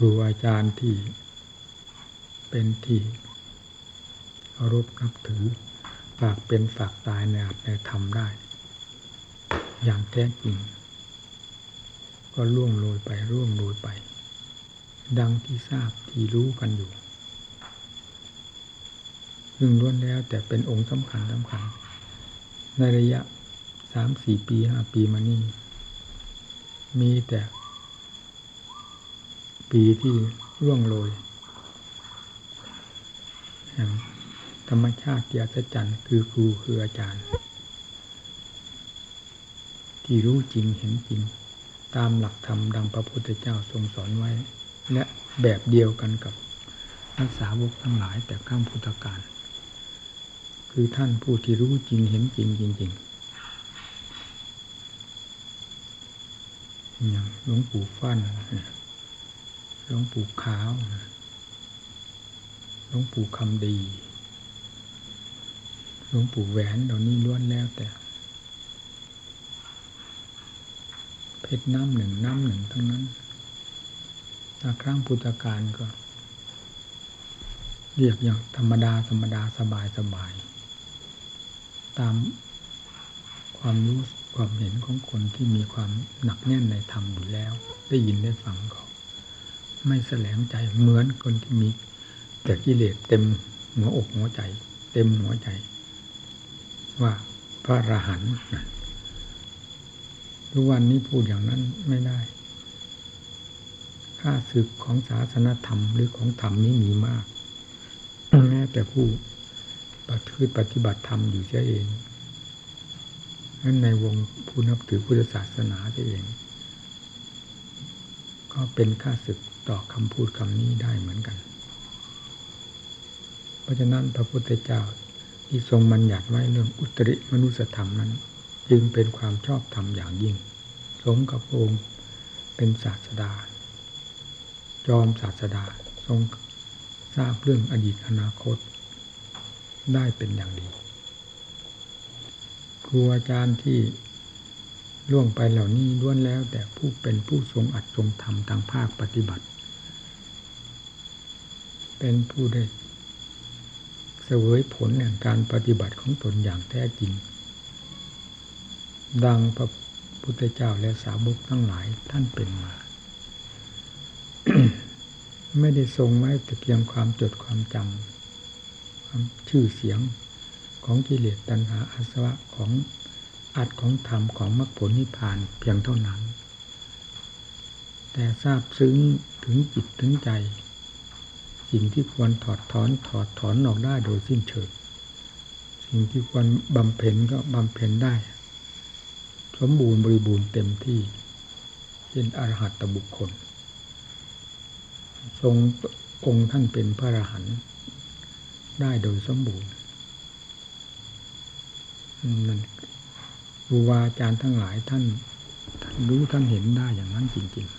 ครูอาจารย์ที่เป็นที่เคารพนับถือฝากเป็นฝากตายในอาจในธรรมได้ อย่างแท้จริง ก็ล่วงโรยไปร่วงโรยไป ดังที่ทราบที่รู้กันอยู่ซึ่งล้วนแล้วแต่เป็นองค์สำคัญสำคัญ ในระยะสามสี่ปีห้าปีมานี้มีแต่ ปีที่ร่วงโรยธรรมชาติที่อัศจรรย์คือครูคืออาจารย์ ที่รู้จริงเห็นจริง ตามหลักธรรมดังพระพุทธเจ้าทรงสอนไว้ และแบบเดียวกันกับนักสาวกทั้งหลายแต่ข้ามพุทธการ คือท่านผู้ที่รู้จริงเห็นจริงจริงๆอย่างหลวงปู่ฟั่น หลวงปู่ขาวหลวงปู่คำดีหลวงปู่แหวนเหล่านี้ล้วนแล้วแต่ เพชรน้ำหนึ่งน้ำหนึ่งทั้งนั้นถ้าครั้งพุทธการก็ เรียกอย่างธรรมดาธรรมดาสบายสบาย ตามความรู้ความเห็นของคนที่มีความหนักแน่นในธรรมอยู่แล้ว ได้ยินได้ฟังเขา ไม่แสลงใจเหมือนคนที่มี แต่กิเลสเต็มหัวอกหัวใจ เต็มหัวใจ ว่าพระอรหันต์ทุกวันนี้พูดอย่างนั้นไม่ได้ค่าศึกของศาสนธรรมหรือของธรรมนี้มีมาก แม้แต่ผู้ปฏิบัติปฏิบัติธรรมอยู่เสียเองนั้นในวงผู้นับถือพุทธศาสนาเอง ก็เป็นค่าศึก ต่อคำพูดคำนี้ได้เหมือนกัน เพราะฉะนั้นพระพุทธเจ้าที่ทรงบัญญัติไว้เรื่องอุตริมนุสธรรมนั้น จึงเป็นความชอบธรรมอย่างยิ่ง สมกับองค์เป็นศาสดา จอมศาสดาทรงทราบเรื่องอดีตอนาคต ได้เป็นอย่างดี ครูอาจารย์ที่ล่วงไปเหล่านี้ล้วนแล้วแต่ผู้เป็นผู้ทรงอัดทรงธรรมทางภาคปฏิบัติ เป็นผู้ได้เสวยผลแห่งการปฏิบัติของตนอย่างแท้จริง ดังพระพุทธเจ้าและสาวกทั้งหลายท่านเป็นมา ไม่ได้ทรงไว้แต่เพียงความจดความจำความชื่อเสียงของกิเลสตัณหาอาสวะของอัดของธรรมของมรรคผลนิพพานเพียงเท่านั้น แต่ทราบซึ้งถึงจิตถึงใจ สิ่งที่ควรถอดถอนถอดถอนออกได้โดยสิ้นเชิงสิ่งที่ควรบำเพ็ญก็บำเพ็ญได้ สมบูรณ์บริบูรณ์เต็มที่เช่นอรหัตบุคคล ทรงองค์ท่านเป็นพระอรหันต์ได้โดยสมบูรณ์นั่นครูบาอาจารย์ทั้งหลายท่านท่านรู้ท่านเห็นได้อย่างนั้นจริง ๆ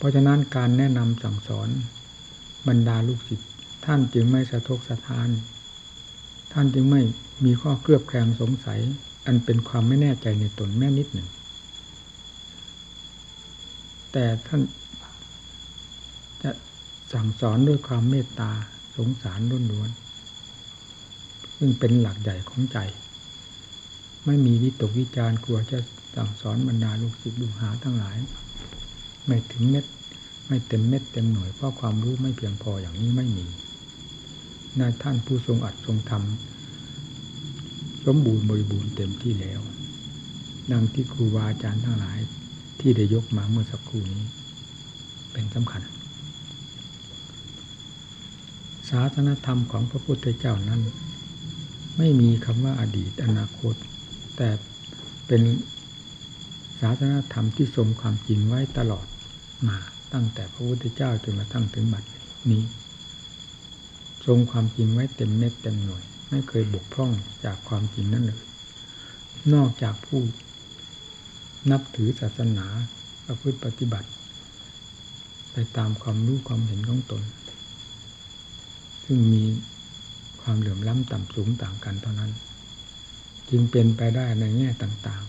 เพราะฉะนั้นการแนะนำสั่งสอนบรรดาลูกศิษย์ท่านจึงไม่สะทกสะทาน ท่านจึงไม่มีข้อเครือบแคลงสงสัย อันเป็นความไม่แน่ใจในตนแม่นิดหนึ่ง แต่ท่านจะสั่งสอนด้วยความเมตตาสงสารล้วนๆซึ่งเป็นหลักใหญ่ของใจ ไม่มีวิตกวิจารกลัวจะสั่งสอนบรรดาลูกศิษย์ลูกหาทั้งหลาย ไม่ถึงเม็ด ไม่เต็มเม็ดเต็มหน่วยเพราะความรู้ไม่เพียงพออย่างนี้ไม่มีนายท่านผู้ทรงอัดทรงทำสมบูรณ์บริบูรณ์เต็มที่แล้วดังที่ครูบาอาจารย์ทั้งหลายที่ได้ยกมาเมื่อสักครู่นี้ เป็นสำคัญ ศาสนธรรมของพระพุทธเจ้านั้น ไม่มีคำว่าอดีตอนาคต แต่เป็นศาสนาธรรมที่ทรงความจริงไว้ตลอด มาตั้งแต่พระพุทธเจ้าจนมาตั้งถึงบัดนี้ ทรงความจริงไว้เต็มเม็ดเต็มหน่วย ไม่เคยบกพร่องจากความจริงนั้นเลย นอกจากผู้นับถือศาสนาประพฤติปฏิบัติ ไปตามความรู้ความเห็นของตน ซึ่งมีความเหลื่อมล้ำต่ำสูงต่างกันเท่านั้น จึงเป็นไปได้ในแง่ต่าง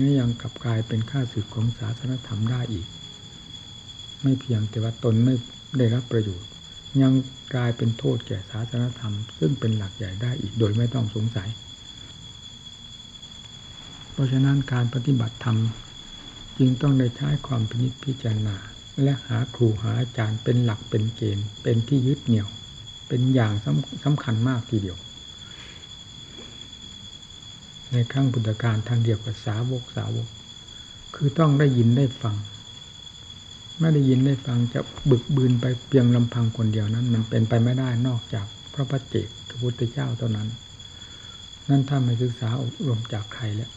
นี่ยังกลับกลายเป็นค่าศึกของศาสนธรรมได้อีก ไม่เพียงแต่ว่าตนไม่ได้รับประโยชน์ ยังกลายเป็นโทษแก่ศาสนธรรม ซึ่งเป็นหลักใหญ่ได้อีกโดยไม่ต้องสงสัย เพราะฉะนั้นการปฏิบัติธรรมจึงต้องได้ใช้ความพินิจพิจารณา และหาครูหาอาจารย์เป็นหลักเป็นเกณฑ์ เป็นที่ยึดเหนี่ยว เป็นอย่างสำสำคัญมากทีเดียวในครั้งพุทธกาลท่านเดียวกับสาวกสาวก คือต้องได้ยินได้ฟัง ไม่ได้ยินได้ฟังจะบึกบืนไปเพียงลำพังคนเดียวนั้น มันเป็นไปไม่ได้นอกจากพระปัจเจกพระพุทธเจ้าเท่านั้น นั่นถ้าไม่ศึกษาอบรมจากใครแล้ว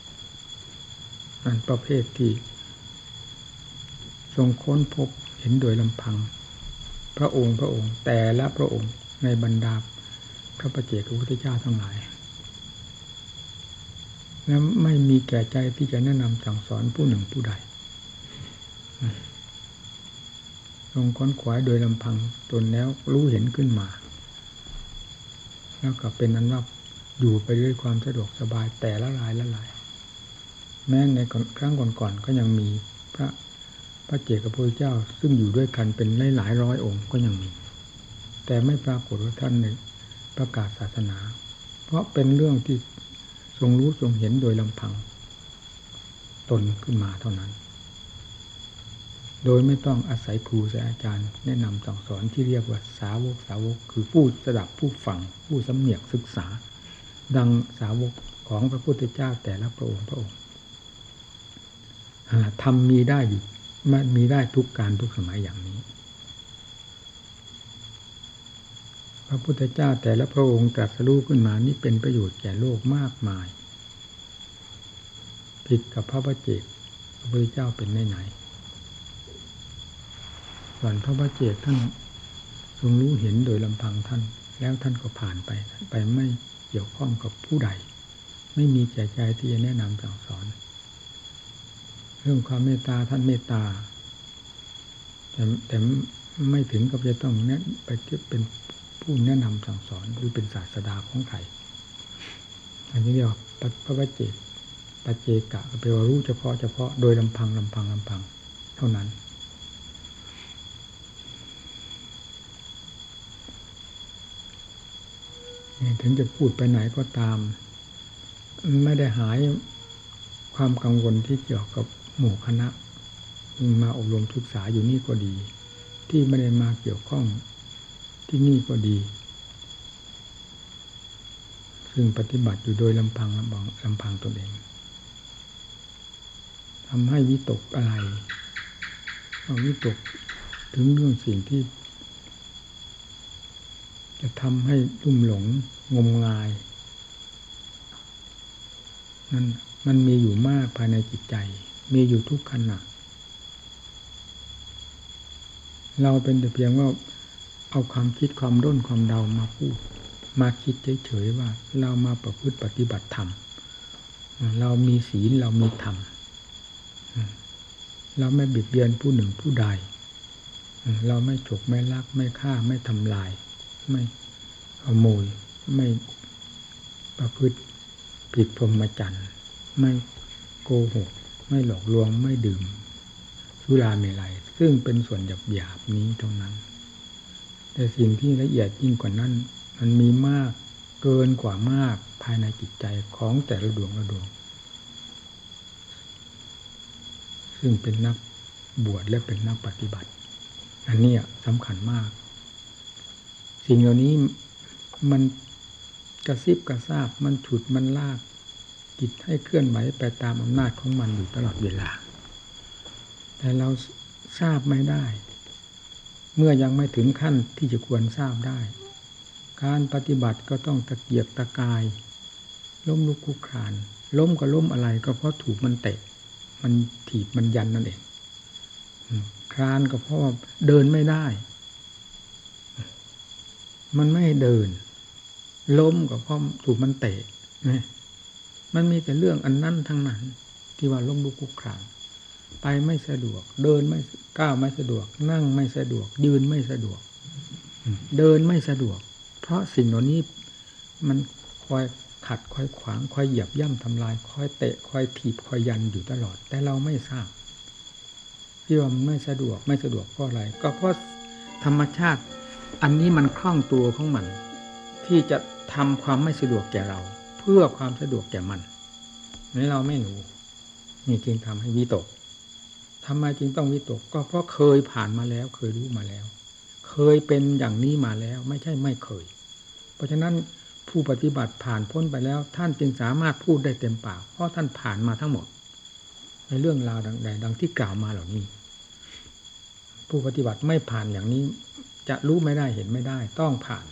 นั่นประเภทที่ ทรงค้นพบเห็นโดยลำพัง พระองค์พระองค์ แต่ละพระองค์ในบรรดาพระประเจกพระพุทธเจ้าทั้งหลาย และไม่มีแก่ใจที่จะแนะนำสั่งสอนผู้หนึ่งผู้ใด ทรงค้นขวายโดยลำพังตนแล้วรู้เห็นขึ้นมา แล้วก็เป็นนั้นว่าอยู่ไปด้วยความสะดวกสบายแต่ละลายละลาย แม้ในครั้งก่อนๆก็ยังมีพระพระเจกับพระเจ้าซึ่งอยู่ด้วยกันเป็นหลายหลายร้อยองค์ก็ยังมี แต่ไม่ปรากฏว่าท่านในประกาศศาสนา เพราะเป็นเรื่องที่ทรงรู้ทรงเห็นโดยลำพัง ตนขึ้นมาเท่านั้น โดยไม่ต้องอาศัยครูอาอาจารย์แนะนำสั่งสอนที่เรียกว่าสาวกสาวก คือผู้สดับผู้ฟังผู้สำเนียกศึกษา ดังสาวกของพระพุทธเจ้าแต่ละพระองค์พระองค์ทำมีได้อยู่มันมีได้ทุกการทุกสมัยอย่างนี้ พระพุทธเจ้าแต่ละพระองค์ตรัสรู้ขึ้นมานี่เป็นประโยชน์แก่โลกมากมาย ผิดกับพระบัจเจกพระพุทธเจ้าเป็นไหน ส่วนพระบัจเจกท่านทรงรู้เห็นโดยลำพังท่าน แล้วท่านก็ผ่านไป ไปไม่เกี่ยวข้องกับผู้ใด ไม่มีใจใจที่จะแนะนำสั่งสอน เรื่องความเมตตาท่านเมตตา แต่แต่ไม่ถึงกับจะต้องแนะไปเป็นผู้แนะนำสั่งสอนหรือเป็นศาสดาของใครอันนี้เรียกว่าพระวเจกปัจเจกะแปลว่ารู้เฉพาะเฉพาะโดยลำพังลำพังลำพัง เท่านั้น ถึงจะพูดไปไหนก็ตาม ไม่ได้หายความกังวลที่เกี่ยวกับหมู่คณะมาอบรมศึกษาอยู่นี่ก็ดี ที่ไม่ได้มาเกี่ยวข้องที่นี่ก็ดี ซึ่งปฏิบัติอยู่โดยลำพังลำพังลำพังตนเองทำให้วิตกอะไรเอาวิตกถึงเรื่องสิ่งที่ จะทำให้ลุ่มหลงงมงายนั่นมันมีอยู่มากภายในจิตใจ มีอยู่ทุกขณะเราเป็นแต่เพียงว่าเอาความคิดความร่นความเดามาพูด มาคิดเฉยๆว่า เรามาประพฤติปฏิบัติธรรมเรามีศีลเรามีธรรมเราไม่บิดเบียนผู้หนึ่งผู้ใด เราไม่ฉกไม่ลักไม่ฆ่าไม่ทำลาย ไม่ขโมยไม่ประพฤติผิดพรหมจรรย์ไม่โกหก ไม่หลอกลวงไม่ดื่มสุราเมลัย ซึ่งเป็นส่วนหยาบหยาบนี้เท่านั้น แต่สิ่งที่ละเอียดยิ่งกว่านั้น มันมีมากเกินกว่ามากภายในจิตใจของแต่ละดวงละดวง ซึ่งเป็นนักบวชและเป็นนักปฏิบัติ อันนี้สำคัญมาก สิ่งเหล่านี้มันกระซิบกระซาบมันฉุดมันลากจิตให้เคลื่อนไหวไปตามอำนาจของมันอยู่ตลอดเวลา แต่เราทราบไม่ได้ เมื่อยังไม่ถึงขั้นที่จะควรทราบได้ การปฏิบัติก็ต้องตะเกียกตะกาย ล้มลุกคุกคาน ล้มก็ล้มอะไรก็เพราะถูกมันเตะ มันถีบมันยันนั่นเองคลานก็เพราะเดินไม่ได้ มันไม่เดิน ล้มก็เพราะถูกมันเตะนะมันมีแต่เรื่องอันนั้นทั้งนั้น ที่ว่าล้มลุกคุกครานไปไม่สะดวก เดินไม่ก้าวไม่สะดวก นั่งไม่สะดวก ยืนไม่สะดวก เดินไม่สะดวก เพราะสิ่งเหล่านี้มันคอยขัดคอยขวางคอยเหยียบย่ำทำลายคอยเตะคอยถีบคอยยันอยู่ตลอด แต่เราไม่ทราบที่ว่ามันไม่สะดวกไม่สะดวกเพราะอะไร ก็เพราะธรรมชาติ อันนี้มันคล่องตัวของมัน ที่จะทำความไม่สะดวกแก่เรา เพื่อความสะดวกแก่มันนี่เราไม่รู้นี่จึงทำให้วิตกทำไมจึงต้องวิตก ก็เพราะเคยผ่านมาแล้ว เคยรู้มาแล้ว เคยเป็นอย่างนี้มาแล้ว ไม่ใช่ไม่เคย เพราะฉะนั้นผู้ปฏิบัติผ่านพ้นไปแล้ว ท่านจึงสามารถพูดได้เต็มปาก เพราะท่านผ่านมาทั้งหมด ในเรื่องราวดังใดดังที่กล่าวมาเหล่านี้ ผู้ปฏิบัติไม่ผ่านอย่างนี้ จะรู้ไม่ได้เห็นไม่ได้ ต้องผ่าน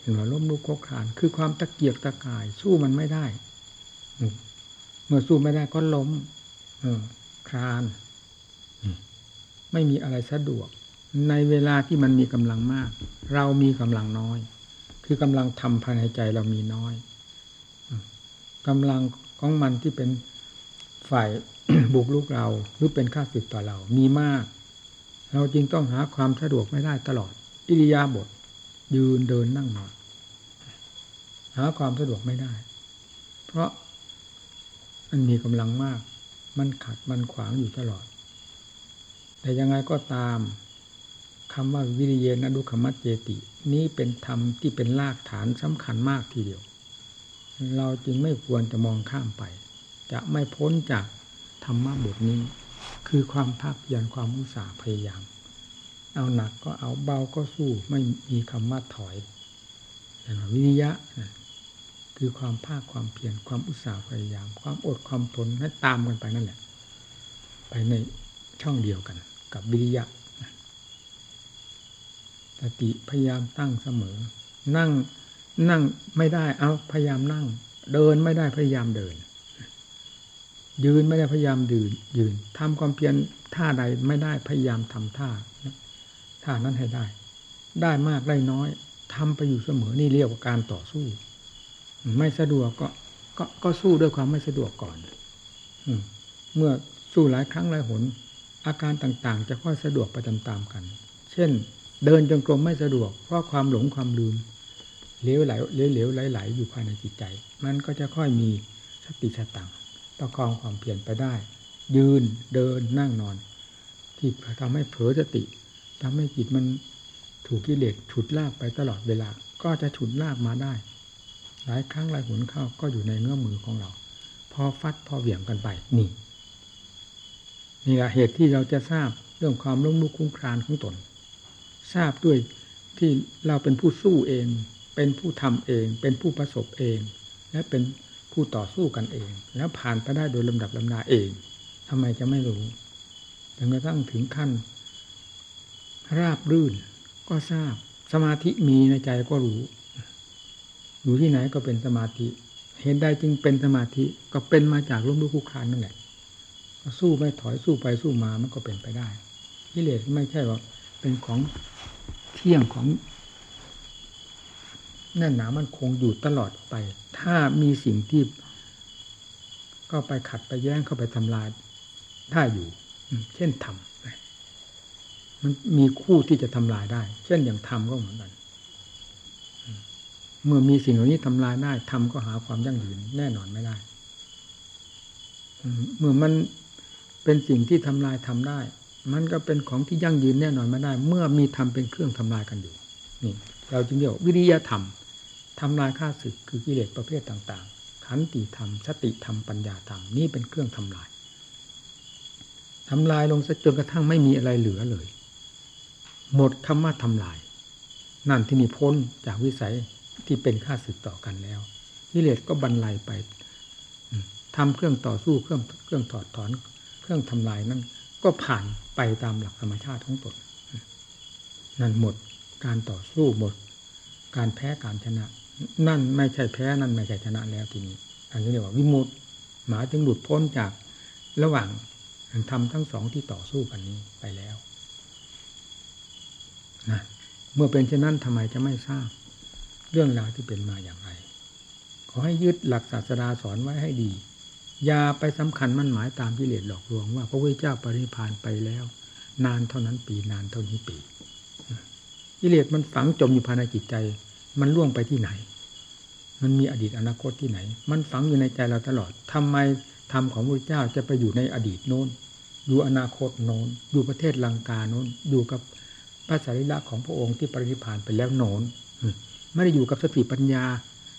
เห็นว่าล้มลุกคลคลาน คือความตะเกียกตะกายสู้มันไม่ได้เมื่อสู้ไม่ได้ก็ล้ม เออคลานไม่มีอะไรสะดวก ในเวลาที่มันมีกำลังมาก เรามีกำลังน้อย คือกำลังทำภายในใจเรามีน้อยกำลังของมันที่เป็นฝ่ายบุกลุกเรา หรือเป็นข้าศึกต่อเรามีมาก เราจรึงต้องหาความสะดวกไม่ได้ตลอด อิริยาบถยืนเดินนั่งนอนหาความสะดวกไม่ได้ เพราะมันมีกำลังมาก มันขัดมันขวางอยู่ตลอด แต่ยังไงก็ตามคำว่าวิริเยนะดุขมัตเจติ นี้เป็นธรรมที่เป็นรากฐานสำคัญมากทีเดียว เราจึงไม่ควรจะมองข้ามไป จะไม่พ้นจากธรรมะบทนี้ คือความภาคเพียรความอุตสาห์พยายาม เอาหนักก็เอาเบาก็สู้ไม่มีคำว่าถอย อย่างวิริยะคือความภาคความเพียรความอุตสาห์พยายาม ความอดความทนให้ตามกันไปนั่นแหละ ไปในช่องเดียวกัน กับวิริยะสติพยายามตั้งเสมอ นั่งนั่งไม่ได้เอาพยายามนั่ง เดินไม่ได้พยายามเดิน ยืนไม่ได้พยายามยืนยืนทำความเพียรท่าใดไม่ได้พยายามทำท่าท่านั้นให้ได้ ได้มากได้น้อยทำไปอยู่เสมอนี่เรียกว่าการต่อสู้ ไม่สะดวกก็ก็ก็สู้ด้วยความไม่สะดวกก่อนเมื่อสู้หลายครั้งหลายหน อาการต่างๆ จะค่อยสะดวกไปตามๆกัน เช่น เดินจงกรมไม่สะดวก เพราะความหลงความลืมเลี้ยวไหลเลี้ยวเหลไหลๆอยู่ภายในจิตใจ มันก็จะค่อยมีสติสตัง ประคองความเพียรไปได้ ยืนเดินนั่งนอน ที่ทำให้เผลอสติทำให้จิตมันถูกกิเลสฉุดลากไปตลอดเวลา ก็จะฉุดลากมาได้ หลายครั้งหลายหนเข้าก็อยู่ในเงื้อมือของเรา พอฟัดพอเหวี่ยงกันไปนี่นี่แหละเหตุที่เราจะทราบเรื่องความล้มลุกคุ้มคลานของตน ทราบด้วยที่เราเป็นผู้สู้เอง เป็นผู้ทำเอง เป็นผู้ประสบเอง และเป็น ผู้ต่อสู้กันเอง แล้วผ่านไปได้โดยลำดับลำดาเองทำไมจะไม่รู้จนกระทั่งถึงขั้น ราบรื่นก็ทราบ สมาธิมีในใจก็รู้ อยู่ที่ไหนก็เป็นสมาธิ เห็นได้จึงเป็นสมาธิก็เป็นมาจากล้มลุกคุกคานนั่นแหละสู้ไม่ถอยสู้ไปสู้มามันก็เป็นไปได้กิเลสไม่ใช่ว่าเป็นของเที่ยงของ แน่นหนามันคงอยู่ตลอดไป ถ้ามีสิ่งที่ก็ไปขัดไปแย้งเข้าไปทำลายได้อยู่ เช่นธรรมมันมีคู่ที่จะทำลายได้ เช่นอย่างธรรมก็เหมือนกัน เมื่อมีสิ่งเหล่านี้ทำลายได้ธรรมก็หาความยั่งยืนแน่นอนไม่ได้เมื่อมันเป็นสิ่งที่ทำลายทำได้ มันก็เป็นของที่ยั่งยืนแน่นอนไม่ได้ เมื่อมีธรรมเป็นเครื่องทำลายกันอยู่นี่เราจึงเรียกวิริยะธรรม ทำลายข้าศึกคือกิเลสประเภทต่างๆ ขันติธรรม สติธรรม ปัญญาธรรม นี่เป็นเครื่องทำลายทำลายลงจนกระทั่งไม่มีอะไรเหลือเลย หมดคำว่าทำลาย นั่นที่นี่พ้นจากวิสัยที่เป็นข้าศึกต่อกันแล้วกิเลสก็บรรลัยไปทำเครื่องต่อสู้เครื่องเครื่องถอดถอน เครื่องทำลายนั่นก็ผ่านไปตามหลักธรรมชาติของตนนั่นหมดการต่อสู้หมด การแพ้การชนะ นั่นไม่ใช่แพ้นั่นไม่ใช่ชนะแล้วทีนี้ อันนี้เรียกว่าวิมุตหมายถึงหลุดพ้นจากระหว่างธรรมทั้งสองที่ต่อสู้กันนี้ไปแล้วนะเมื่อเป็นเช่นนั้นทำไมจะไม่ทราบ เรื่องราวที่เป็นมาอย่างไร ขอให้ยึดหลักศาสดาสอนไว้ให้ดี อย่าไปสำคัญมั่นหมายตามกิเลสหลอกลวงว่าพระพุทธเจ้าปรินิพานไปแล้ว นานเท่านั้นปีนานเท่านี้ปีกิเลสมันฝังจมอยู่ภายในจิตใจ มันล่วงไปที่ไหน มันมีอดีตอนาคตที่ไหน มันฝังอยู่ในใจเราตลอดทำไมธรรมของพระเจ้าจะไปอยู่ในอดีตโน้น อยู่อนาคตโน้น อยู่ประเทศลังกาโน้น อยู่กับพระสรีระของพระองค์ที่ปรินิพานไปแล้วโน้นไม่ได้อยู่กับสติปัญญา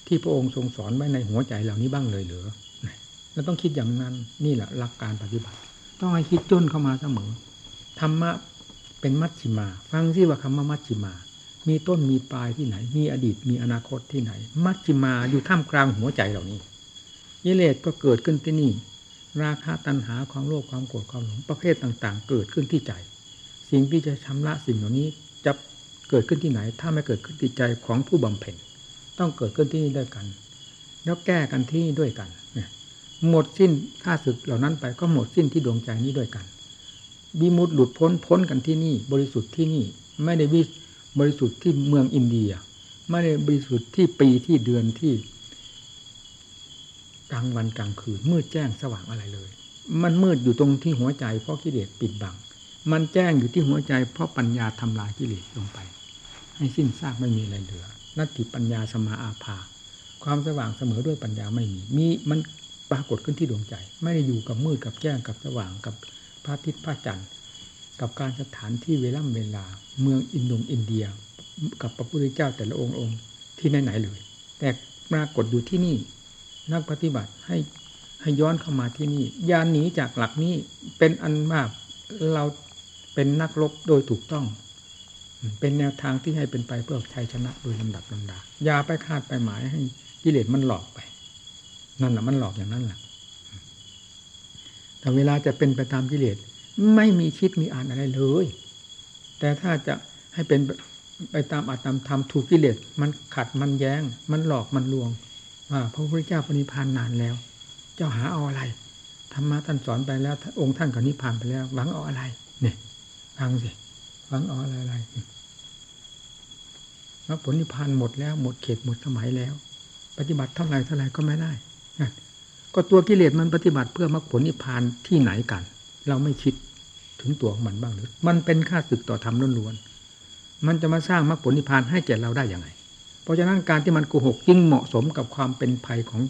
ที่พระองค์ทรงสอนไว้ในหัวใจเหล่านี้บ้างเลยเหรอเราต้องคิดอย่างนั้นนี่แหละหลักการปฏิบัติ ต้องให้คิดจนเข้ามาเสมอธรรมะเป็นมัชชิมา ฟังที่ว่าคำว่ามัชชิมา มีต้นมีปลายที่ไหน มีอดีตมีอนาคตที่ไหน มัชชิมาอยู่ท่ามกลางหัวใจเหล่านี้ยิเลสก็เกิดขึ้นที่นี่ ราคะตัณหาความโลภความโกรธความหลงประเภทต่างๆ เกิดขึ้นที่ใจ สิ่งที่จะชำระสิ่งเหล่านี้จะเกิดขึ้นที่ไหน ถ้าไม่เกิดขึ้นที่ใจของผู้บำเพ็ญต้องเกิดขึ้นที่นี่ด้วยกัน แล้วแก้กันที่นี่ด้วยกันหมดสิ้นข้าศึกเหล่านั้นไปก็หมดสิ้นที่ดวงใจนี้ด้วยกันวิมุตหลุดพ้นพ้นกันที่นี่ บริสุทธิ์ที่นี่ ไม่ได้วิ บริสุทธิ์ที่เมืองอินเดีย ไม่ได้บริสุทธิ์ที่ปีที่เดือนที่กลางวันกลางคืนมืดแจ้งสว่างอะไรเลย มันมืดอยู่ตรงที่หัวใจเพราะกิเลสปิดบัง มันแจ้งอยู่ที่หัวใจเพราะปัญญาทำลายกิเลสลงไป ให้สิ้นซากไม่มีอะไรเหลือ นัตติปัญญาสมาอาภา ความสว่างเสมอด้วยปัญญาไม่มี มีมันปรากฏขึ้นที่ดวงใจ ไม่ได้อยู่กับมืดกับแจ้งกับสว่างกับพระอาทิตย์พระจันทร์ กับการสถานที่เวล่ำเวลา เมืองอินโดงอินเดีย กับพระพุทธเจ้าแต่ละองค์องค์ที่ไหนๆเลย แต่ปรากฏอยู่ที่นี่นักปฏิบัติให้ให้ย้อนเข้ามาที่นี่ยานหนีจากหลักนี้เป็นอันว่าเราเป็นนักรบโดยถูกต้อง เป็นแนวทางที่ให้เป็นไปเพื่อชัยชนะโดยลำดับลำดาอย่าไปคาดไปหมายให้กิเลสมันหลอกไป นั่นแหละมันหลอกอย่างนั้นแหละแต่เวลาจะเป็นไปตามกิเลส ไม่มีคิดมีอ่านอะไรเลย แต่ถ้าจะให้เป็นไปตามอาตามธรรมถูกกิเลสมันขัดมันแย้ง มันหลอกมันลวงว่าพระพุทธเจ้าปณิพานนานแล้ว เจ้าหาเอาอะไรธรรมะท่านสอนไปแล้ว องค์ท่านก็นิพพานไปแล้ว หวังเอาอะไร เนี่ยฟังสิหวังเอาอะไรอะไรมรรคผลนิพพานหมดแล้วหมดเขตหมดสมัยแล้ว ปฏิบัติเท่าไหร่เท่าไหร่ก็ไม่ได้ก็ตัวกิเลสมันปฏิบัติเพื่อมรรคผลนิพพานที่ไหนกัน เราไม่คิด ถึงตัวของมันบ้างหรือ มันเป็นค่าศึกต่อธรรมล้วนๆมันจะมาสร้างมรรคผลนิพพานให้แก่เราได้อย่างไงเพราะฉะนั้นการที่มันโกหกยิ่งเหมาะสมกับความเป็นภัยของ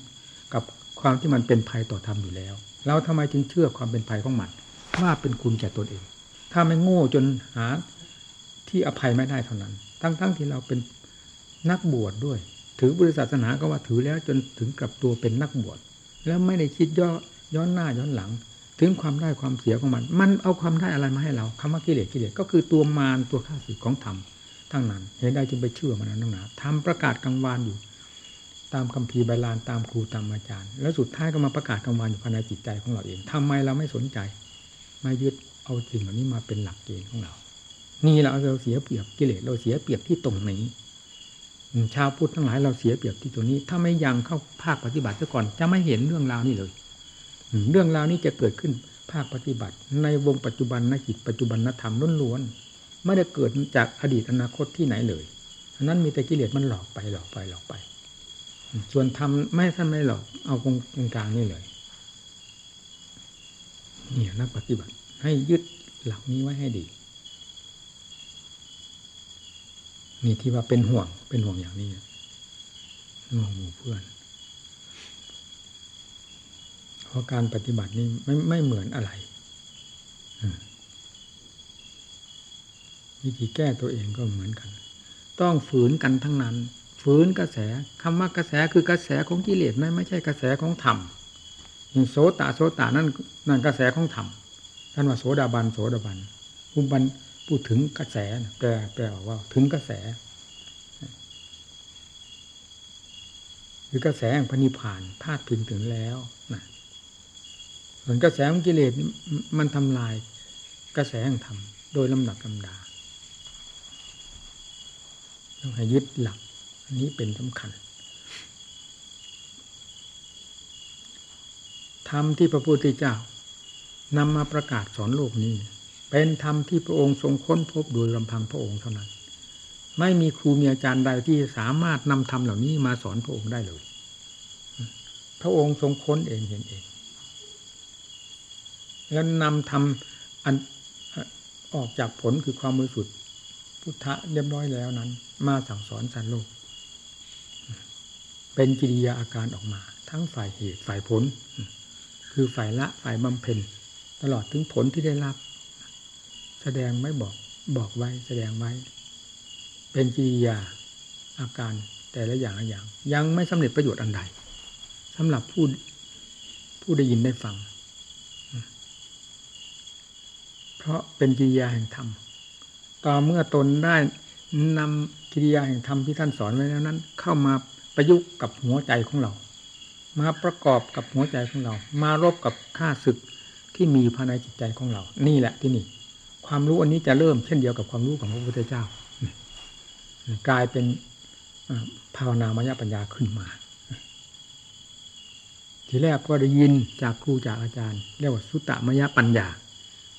กับความที่มันเป็นภัยต่อธรรมอยู่แล้ว เราทำไมจึงเชื่อความเป็นภัยของมันว่าเป็นคุณแก่ตนเอง ถ้าไม่โง่จนหาที่อภัยไม่ได้เท่านั้น ทั้งๆทที่เราเป็นนักบวชดด้วย ถือบริษัทศาสนาก็ว่าถือแล้วจนถึงกลับตัวเป็นนักบวชแล้วไม่ได้คิดย่อย้อนหน้าย้อนหลัง ถึงความได้ความเสียของมัน มันเอาความได้อะไรมาให้เราคำว่ากิเลสกิเลสก็คือตัวมารตัวข้าศึกของธรรมทั้งนั้นเห็นได้จึงไปเชื่อมันนั้นหนาทำประกาศกลางวานอยู่ ตามคัมภีร์ใบลานตามครูตามอาจารย์ แล้วสุดท้ายก็มาประกาศกลางวานอยู่ภายในจิตใจของเราเองทำไมเราไม่สนใจไม่ยึดเอาสิ่งเหล่านี้มาเป็นหลักเกณฑ์ของเรา นี่เราเราเสียเปรียบกิเลสเราเสียเปรียบที่ตรงนี้ชาวพุทธทั้งหลายเราเสียเปรียบที่ตัวนี้ ถ้าไม่ยังเข้าภาคปฏิบัติซะก่อนจะไม่เห็นเรื่องราวนี้เลย เรื่องราวนี้จะเกิดขึ้นภาคปฏิบัติ ในวงปัจจุบันนจิตปัจจุบันนธรรมล้วนๆไม่ได้เกิดจากอดีตอนาคตที่ไหนเลยอันนั้นมีแต่กิเลสมันหลอกไปหลอกไปหลอกไป ส่วนทำไม่ท่านไม่หลอกเอาตรงกลางนี่เลยเนี่ยนักปฏิบัติ ให้ยึดหลักนี้ไว้ให้ดีนี่ที่ว่าเป็นห่วงเป็นห่วงอย่างนี้ห่วงหมู่เพื่อน เพ ราะการปฏิบัตินี้ไม่ไม่เหมือนอะไรวิธีแก้ตัวเองก็เหมือนกัน ต้องฝืนกันทั้งนั้น ฝืนกระแสคำว่ากระแสคือกระแสของกิเลสไม่ไม่ใช่กระแสของธรรมโสตาโสตานั่นนั่นกระแสของธรรมท่านว่าโสดาบันโสดาบันอุบันพูดถึงกระแสแปลแปลว่าถึงกระแสหรือกระแสแห่งพระนิพพานพาดพิงถึงแล้วนะ ส่วนกระแสของกิเลสมันทำลายกระแสแห่งธรรมโดยลำดับลำดาต้องให้ยึดหลัก อันนี้เป็นสำคัญธรรมที่พระพุทธเจ้านำมาประกาศสอนโลกนี้ เป็นธรรมที่พระองค์ทรงค้นพบโดยลำพังพระองค์เท่านั้น ไม่มีครูมีอาจารย์ใดที่สามารถนำธรรมเหล่านี้มาสอนพระองค์ได้เลย พระองค์ทรงค้นเองเห็นเอง แล้วนำธรรมอันออกจากผลคือความมือสุดพุทธะเรียบร้อยแล้วนั้น มาสั่งสอนสันโลก เป็นกิริยาอาการออกมา ทั้งฝ่ายเหตุฝ่ายผล คือฝ่ายละฝ่ายบำเพ็ญตลอดถึงผลที่ได้รับ แสดงไม่บอกบอกไว้แสดงไว้ เป็นกิริยาอาการแต่ละอย่างละอย่าง ยังไม่สำเร็จประโยชน์อันใดสำหรับผู้ผู้ได้ยินได้ฟัง เพราะเป็นกิริยาแห่งธรรมต่อเมื่อตนได้นำกิริยาแห่งธรรมที่ท่านสอนไว้แล้วนั้น เข้ามาประยุกต์กับหัวใจของเรา มาประกอบกับหัวใจของเรา มารบกับข้าศึกที่มีภายในจิตใจของเรา นี่แหละที่นี่ ความรู้อันนี้จะเริ่มเช่นเดียวกับความรู้ของพระพุทธเจ้า กลายเป็นภาวนามยปัญญาขึ้นมา ทีแรกก็ได้ยินจากครูจากอาจารย์ เรียกว่าสุตตมยปัญญา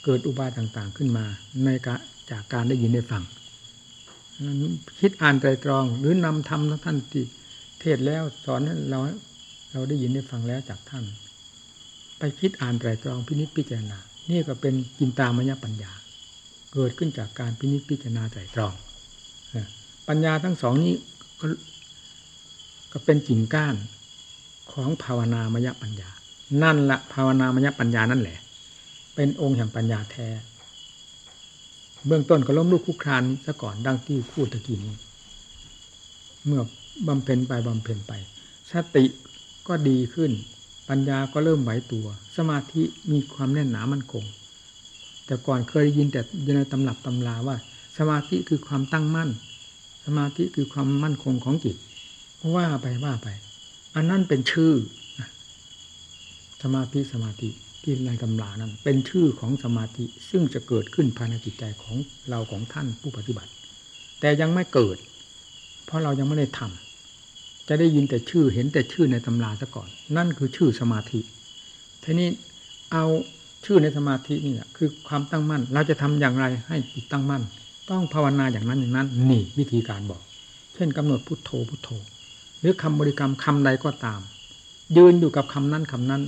เกิดอุบายต่างๆขึ้นมา ในกะจากการได้ยินได้ฟังคิดอ่านไตรตรอง หรือนำธรรมท่านที่เทศแล้วสอนให้เราเราได้ยินได้ฟังแล้วจากท่าน ไปคิดอ่านไตรตรองพินิจพิจารณานี่ก็เป็นกินตามยปัญญา เกิดขึ้นจากการพินิจพิจารณาไตรตรองปัญญาทั้งสองนี้ก็ก็เป็นกิ่งก้านของภาวนามยปัญญา นั่นละภาวนามยปัญญานั่นแหละ เป็นองค์แห่งปัญญาแท้ เบื้องต้นก็ล้มลุกคุกครานซะก่อนดังที่พูดตะกี้นี้ เมื่อบำเพ็ญไปบำเพ็ญไป สติก็ดีขึ้น ปัญญาก็เริ่มไหวตัว สมาธิมีความแน่นหนามั่นคง แต่ก่อนเคยยินแต่ในตำรับตำราว่า สมาธิคือความตั้งมั่น สมาธิคือความมั่นคงของจิตว่าไปว่าไป อันนั้นเป็นชื่อ สมาธิสมาธิ ที่ในตำรานั้น เป็นชื่อของสมาธิซึ่งจะเกิดขึ้นภายในจิตใจของเราของท่านผู้ปฏิบัติ แต่ยังไม่เกิด เพราะเรายังไม่ได้ทำจะได้ยินแต่ชื่อเห็นแต่ชื่อในตำราซะก่อน นั่นคือชื่อสมาธิทีนี้เอาชื่อในสมาธินี่แหละคือความตั้งมั่น เราจะทำอย่างไรให้จิตตั้งมั่น ต้องภาวนาอย่างนั้นอย่างนั้น นี่วิธีการบอก เช่นกำหนดพุทโธพุทโธ หรือคำบริกรรมคำใดก็ตาม ยืนอยู่กับคำนั้นคำนั้น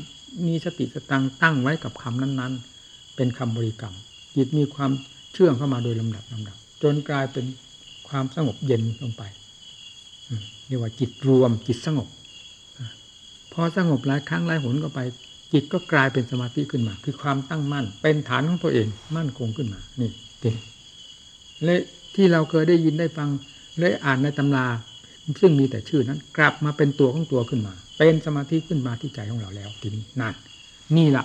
มีสติสตังตั้งไว้กับคำนั้น ๆ เป็นคำบริกรรม จิตมีความเชื่องเข้ามาโดยลำดับลำดับ จนกลายเป็นความสงบเย็นลงไปเรียกว่าจิตรวมจิตสงบพอสงบหลายครั้งหลายหนก็ไป จิตก็กลายเป็นสมาธิขึ้นมา คือความตั้งมั่น เป็นฐานของตัวเองมั่นคงขึ้นมา นี่ทีนี้และที่เราเคยได้ยินได้ฟังได้อ่านในตำรา ซึ่งมีแต่ชื่อนั้น กลับมาเป็นตัวของตัวขึ้นมา เป็นสมาธิขึ้นมาที่ใจของเราแล้วทีนี้นั่นนี่แหละ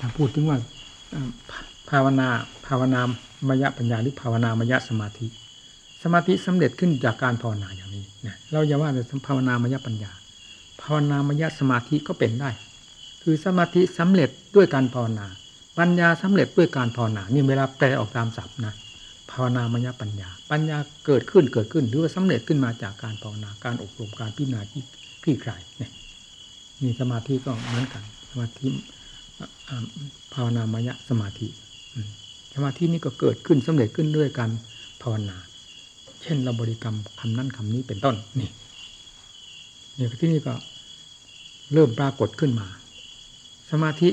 ถ้าพูดถึงว่าภาวนาภาวนามยะปัญญาหรือภาวนามยะสมาธิ สมาธิสำเร็จขึ้นจากการภาวนาอย่างนี้นะเราอย่าว่าแต่ภาวนามยะปัญญา ภาวนามยะสมาธิก็เป็นได้ คือสมาธิสำเร็จด้วยการภาวนา ปัญญาสำเร็จด้วยการภาวนานี่เวลาแปลออกตามศัพท์นะ ภาวนามยปัญญา ปัญญาเกิดขึ้นเกิดขึ้นหรือว่าสำเร็จขึ้นมาจากการภาวนาการอบรมการพิจารณาที่พี่คลายเนี่ยมีสมาธิก็เหมือนกัน สมาธิภาวนามยสมาธิสมาธินี้ก็เกิดขึ้นสำเร็จขึ้นด้วยการภาวนา เช่นเราบริกรรมคำนั้นคำนี้เป็นต้นนี่เนี่ยที่นี่ก็เริ่มปรากฏขึ้นมา สมาธิ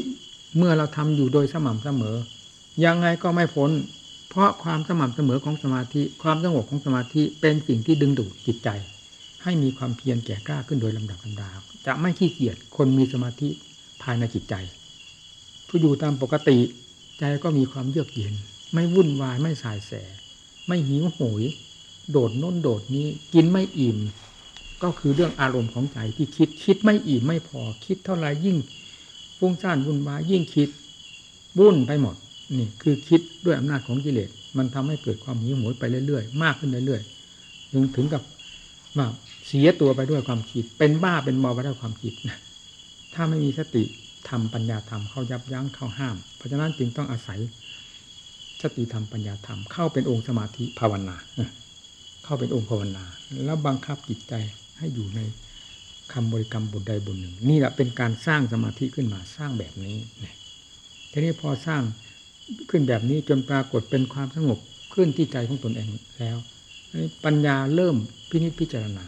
เมื่อเราทำอยู่โดยสม่ำเสมอ ยังไงก็ไม่พ้น เพราะความสม่ำเสมอของสมาธิความสงบของสมาธิเป็นสิ่งที่ดึงดูดจิตใจ ให้มีความเพียรแก่กล้าขึ้นโดยลำดับลำดาจะไม่ขี้เกียจคนมีสมาธิภายในจิตใจ ผู้อยู่ตามปกติใจก็มีความเยือกเย็น ไม่วุ่นวายไม่สายแส ไม่หิวโหย โดดน้นโดดนี้กินไม่อิ่ม ก็คือเรื่องอารมณ์ของใจที่คิดคิดไม่อิ่มไม่พอคิดเท่าไรยิ่งฟุ้งซ่านวุ่นวายยิ่งคิดวุ่นไปหมด นี่คือคิดด้วยอำนาจของกิเลสมันทำให้เกิดความหิวโหยไปเรื่อยๆ มากขึ้นเรื่อยๆถึงถึงกับว่าเสียตัวไปด้วยความคิด เป็นบ้าเป็นมอไปด้วยความคิดนะถ้าไม่มีสติทำปัญญาธรรมเข้ายับยั้งเข้าห้าม เพราะฉะนั้นจึงต้องอาศัยสติธรรมปัญญาธรรมเข้าเป็นองค์สมาธิภาวนาเข้าเป็นองค์ภาวนา แล้วบังคับจิตใจให้อยู่ในคำบริกรรมบทใดบทหนึ่ง นี่แหละเป็นการสร้างสมาธิขึ้นมาสร้างแบบนี้ทีนี้พอสร้าง ขึ้นแบบนี้จนปรากฏเป็นความสงบขึ้นที่ใจของตนเองแล้ว ปัญญาเริ่มพินิจพิจารณา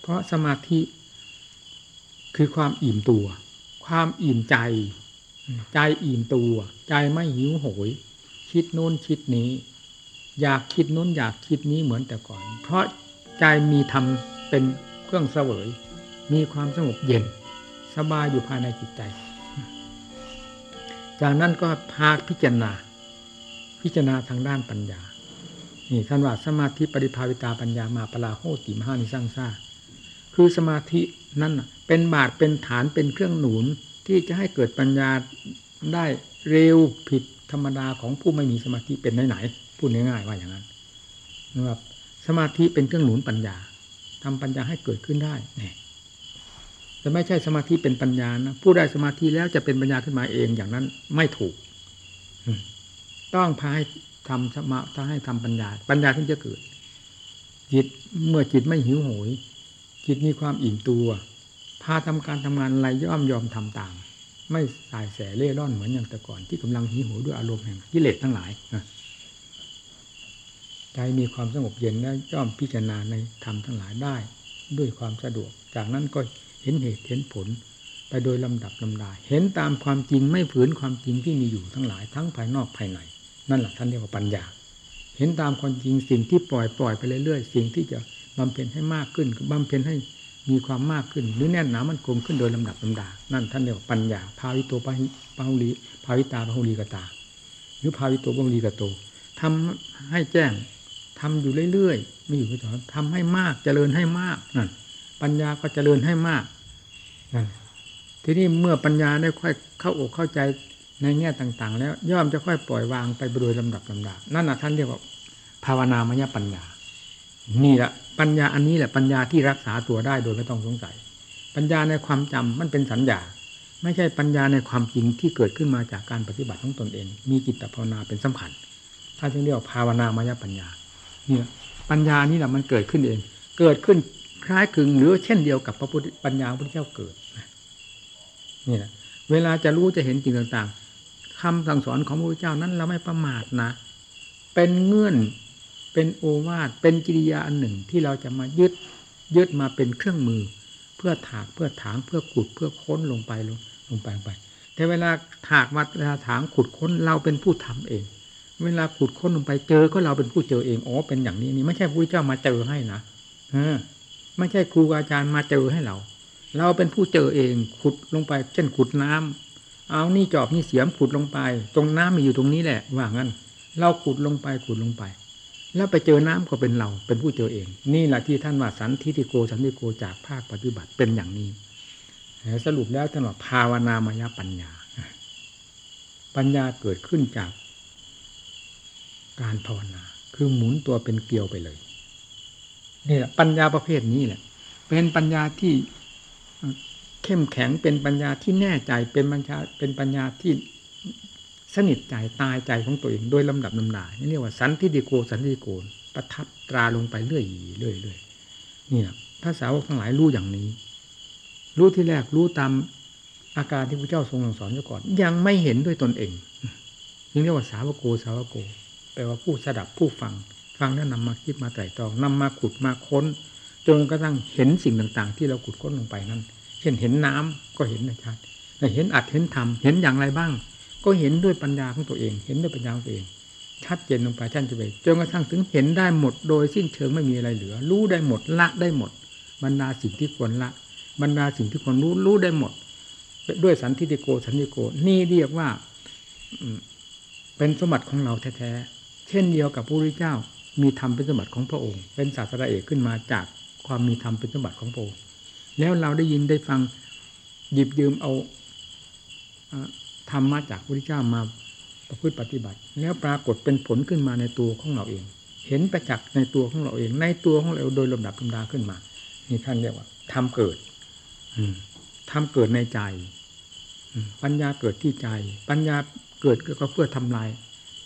เพราะสมาธิคือความอิ่มตัว ความอิ่มใจ ใจอิ่มตัว ใจไม่หิวโหย คิดโน้นคิดนี้ อยากคิดโน้นอยากคิดนี้เหมือนแต่ก่อน เพราะใจมีธรรมเป็นเครื่องเสวย มีความสงบเย็น สบายอยู่ภายในจิตใจ จากนั้นก็พาพิจารณา พิจารณาทางด้านปัญญา นี่ท่านว่าสมาธิปริภาวิตาปัญญามาปลาโหติมหานิสร้างซ่าคือสมาธินั่นเป็นบาทเป็นฐานเป็นเครื่องหนุนที่จะให้เกิดปัญญาได้เร็วผิดธรรมดาของผู้ไม่มีสมาธิเป็นไหนๆพูดง่ายๆว่าอย่างนั้นนะครับสมาธิเป็นเครื่องหนุนปัญญาทำปัญญาให้เกิดขึ้นได้เนี่ย แต่ไม่ใช่สมาธิเป็นปัญญานะผู้ได้สมาธิแล้วจะเป็นปัญญาขึ้นมาเองอย่างนั้นไม่ถูก ต้องพาให้ทำสมาถ้าให้ทำปัญญา ปัญญาถึงจะเกิด จิตเมื่อจิตไม่หิวโหย จิตมีความอิ่มตัว พาทำการทำงานอะไรย่อมยอมทำตาม ไม่สายแสเล่ร่อนเหมือนอย่างแต่ก่อน ที่กำลังหิวโหยด้วยอารมณ์แห่งกิเลสทั้งหลายใจมีความสงบเย็นและย่อมพิจารณาในธรรมทั้งหลายได้ ด้วยความสะดวก จากนั้นก็ เห็นเหตุเห็นผล ไปโดยลำดับลำดา เห็นตามความจริงไม่ฝืนความจริงที่มีอยู่ทั้งหลายทั้งภายนอกภายใน นั่นแหละท่านเรียกว่าปัญญา เห็นตามความจริงสิ่งที่ปล่อยปล่อยไปเรื่อยๆสิ่งที่จะบำเพ็ญให้มากขึ้นบำเพ็ญให้มีความมากขึ้น หรือแน่นหนามันคงขึ้นโดยลำดับลำดา นั่นท่านเรียกว่าปัญญา ภาวิโตปะปะหุลีภาวิตาปะหุลีกตา หรือภาวิโตปะหุลีกโตทำให้แจ้งทำอยู่เรื่อยๆมีอยู่ที่อนทำให้มากเจริญให้มากนั่น ปัญญาก็เจริญให้มากนั่นทีนี้เมื่อปัญญาได้ค่อยเข้าอกเข้าใจในแง่ต่าง ๆ แล้วย่อมจะค่อยปล่อยวางไปโดยลำดับลำดานั่นนะท่านเรียกว่า ภาวนามยปัญญา นี่แหละปัญญาอันนี้แหละปัญญาที่รักษาตัวได้โดยไม่ต้องสงสัย ปัญญาในความจำมันเป็นสัญญา ไม่ใช่ปัญญาในความจริงที่เกิดขึ้นมาจากการปฏิบัติของตนเอง มีจิตภาวนาเป็นสำคัญถ้าจึงเรียกว่าภาวนามยปัญญาเนี่ยปัญญานี่แหละมันเกิดขึ้นเอง เกิดขึ้น คล้ายคลึงหรือเช่นเดียวกับพระพุทธปัญญาพระพุทธเจ้าเกิดนี่แหละเวลาจะรู้จะเห็นสิ่งต่าง ๆคำสั่งสอนของพระพุทธเจ้านั้นเราไม่ประมาทนะ เป็นเงื่อนเป็นโอวาทเป็นกิริยาอันหนึ่งที่เราจะมายึดยึดมาเป็นเครื่องมือ เพื่อถากเพื่อถางเพื่อขุดเพื่อค้นลงไปลงลงไปไป แต่เวลาถากมาเวลาถางขุดค้นเราเป็นผู้ทำเอง เวลาขุดค้นลงไปเจอก็เราเป็นผู้เจอเองอ๋อเป็นอย่างนี้นี่ไม่ใช่พระเจ้ามาเจอให้นะเออ ไม่ใช่ครูอาจารย์มาเจอให้เรา เราเป็นผู้เจอเองขุดลงไป เช่นขุดน้ำเอานี่จอบนี่เสียมขุดลงไป ตรงน้ำมีอยู่ตรงนี้แหละ ว่างั้น เราขุดลงไปขุดลงไป แล้วไปเจอน้ำก็เป็นเรา เป็นผู้เจอเอง นี่แหละที่ท่านว่าสันทิติโกสันติโกจากภาคปฏิบัติเป็นอย่างนี้สรุปแล้วท่านว่าภาวนามยปัญญา ปัญญาเกิดขึ้นจากการภาวนา คือหมุนตัวเป็นเกลียวไปเลย นี่แหละปัญญาประเภทนี้แหละ เป็นปัญญาที่เข้มแข็งเป็นปัญญาที่แน่ใจเป็นปัญญาเป็นปัญญาที่สนิทใจตายใจของตัวเองโดยลำดับลำดานี่เรียกว่าสันทิติโกสันทิติโกประทับตราลงไปเรื่อยเรื่อยเรื่อยนี่แหละภาษาวกทั้งหลายรู้อย่างนี้ รู้ที่แรกรู้ตามอาการที่พระเจ้าทรงสอนเจ้าก่อน ยังไม่เห็นด้วยตนเองนี่เรียกว่าสาวโกสาวโกแปลว่าผู้สดับผู้ฟัง ฟังแล้วนำมาคิดมาไตร่ตรองนำมาขุดมาค้นจนกระทั่งเห็นสิ่งต่างๆ ที่เราขุดค้นลงไปนั้น เช่นเห็นน้ำก็เห็นในชัดเห็นอัดเห็นทำเห็นอย่างไรบ้าง ก็เห็นด้วยปัญญาของตัวเอง เห็นด้วยปัญญาของตัวเอง ชัดเจนลงไปท่านจะไปจนกระทั่งถึงเห็นได้หมดโดยสิ้นเชิงไม่มีอะไรเหลือ รู้ได้หมดละได้หมด บรรดาสิ่งที่ควรละ บรรดาสิ่งที่ควรรู้รู้ได้หมด ด้วยสันทิติโกสันติโกนี่เรียกว่าเป็นสมบัติของเราแท้ๆเช่นเดียวกับพระพุทธเจ้า มีธรรมเป็นสมบัติของพระองค์ เป็นศาสดาเอกขึ้นมาจากความมีธรรมเป็นสมบัติของพระองค์ แล้วเราได้ยินได้ฟังหยิบยืมเอาธรรมมาจากพระพุทธเจ้ามาประพฤติปฏิบัติ แล้วปรากฏเป็นผลขึ้นมาในตัวของเราเอง เห็นประจักษ์ในตัวของเราเอง ในตัวของเราโดยลำดับลำดาขึ้นมา นี่ท่านเรียกว่าทำเกิดทำเกิดในใจ ปัญญาเกิดที่ใจ ปัญญาเกิดก็เพื่อทำลาย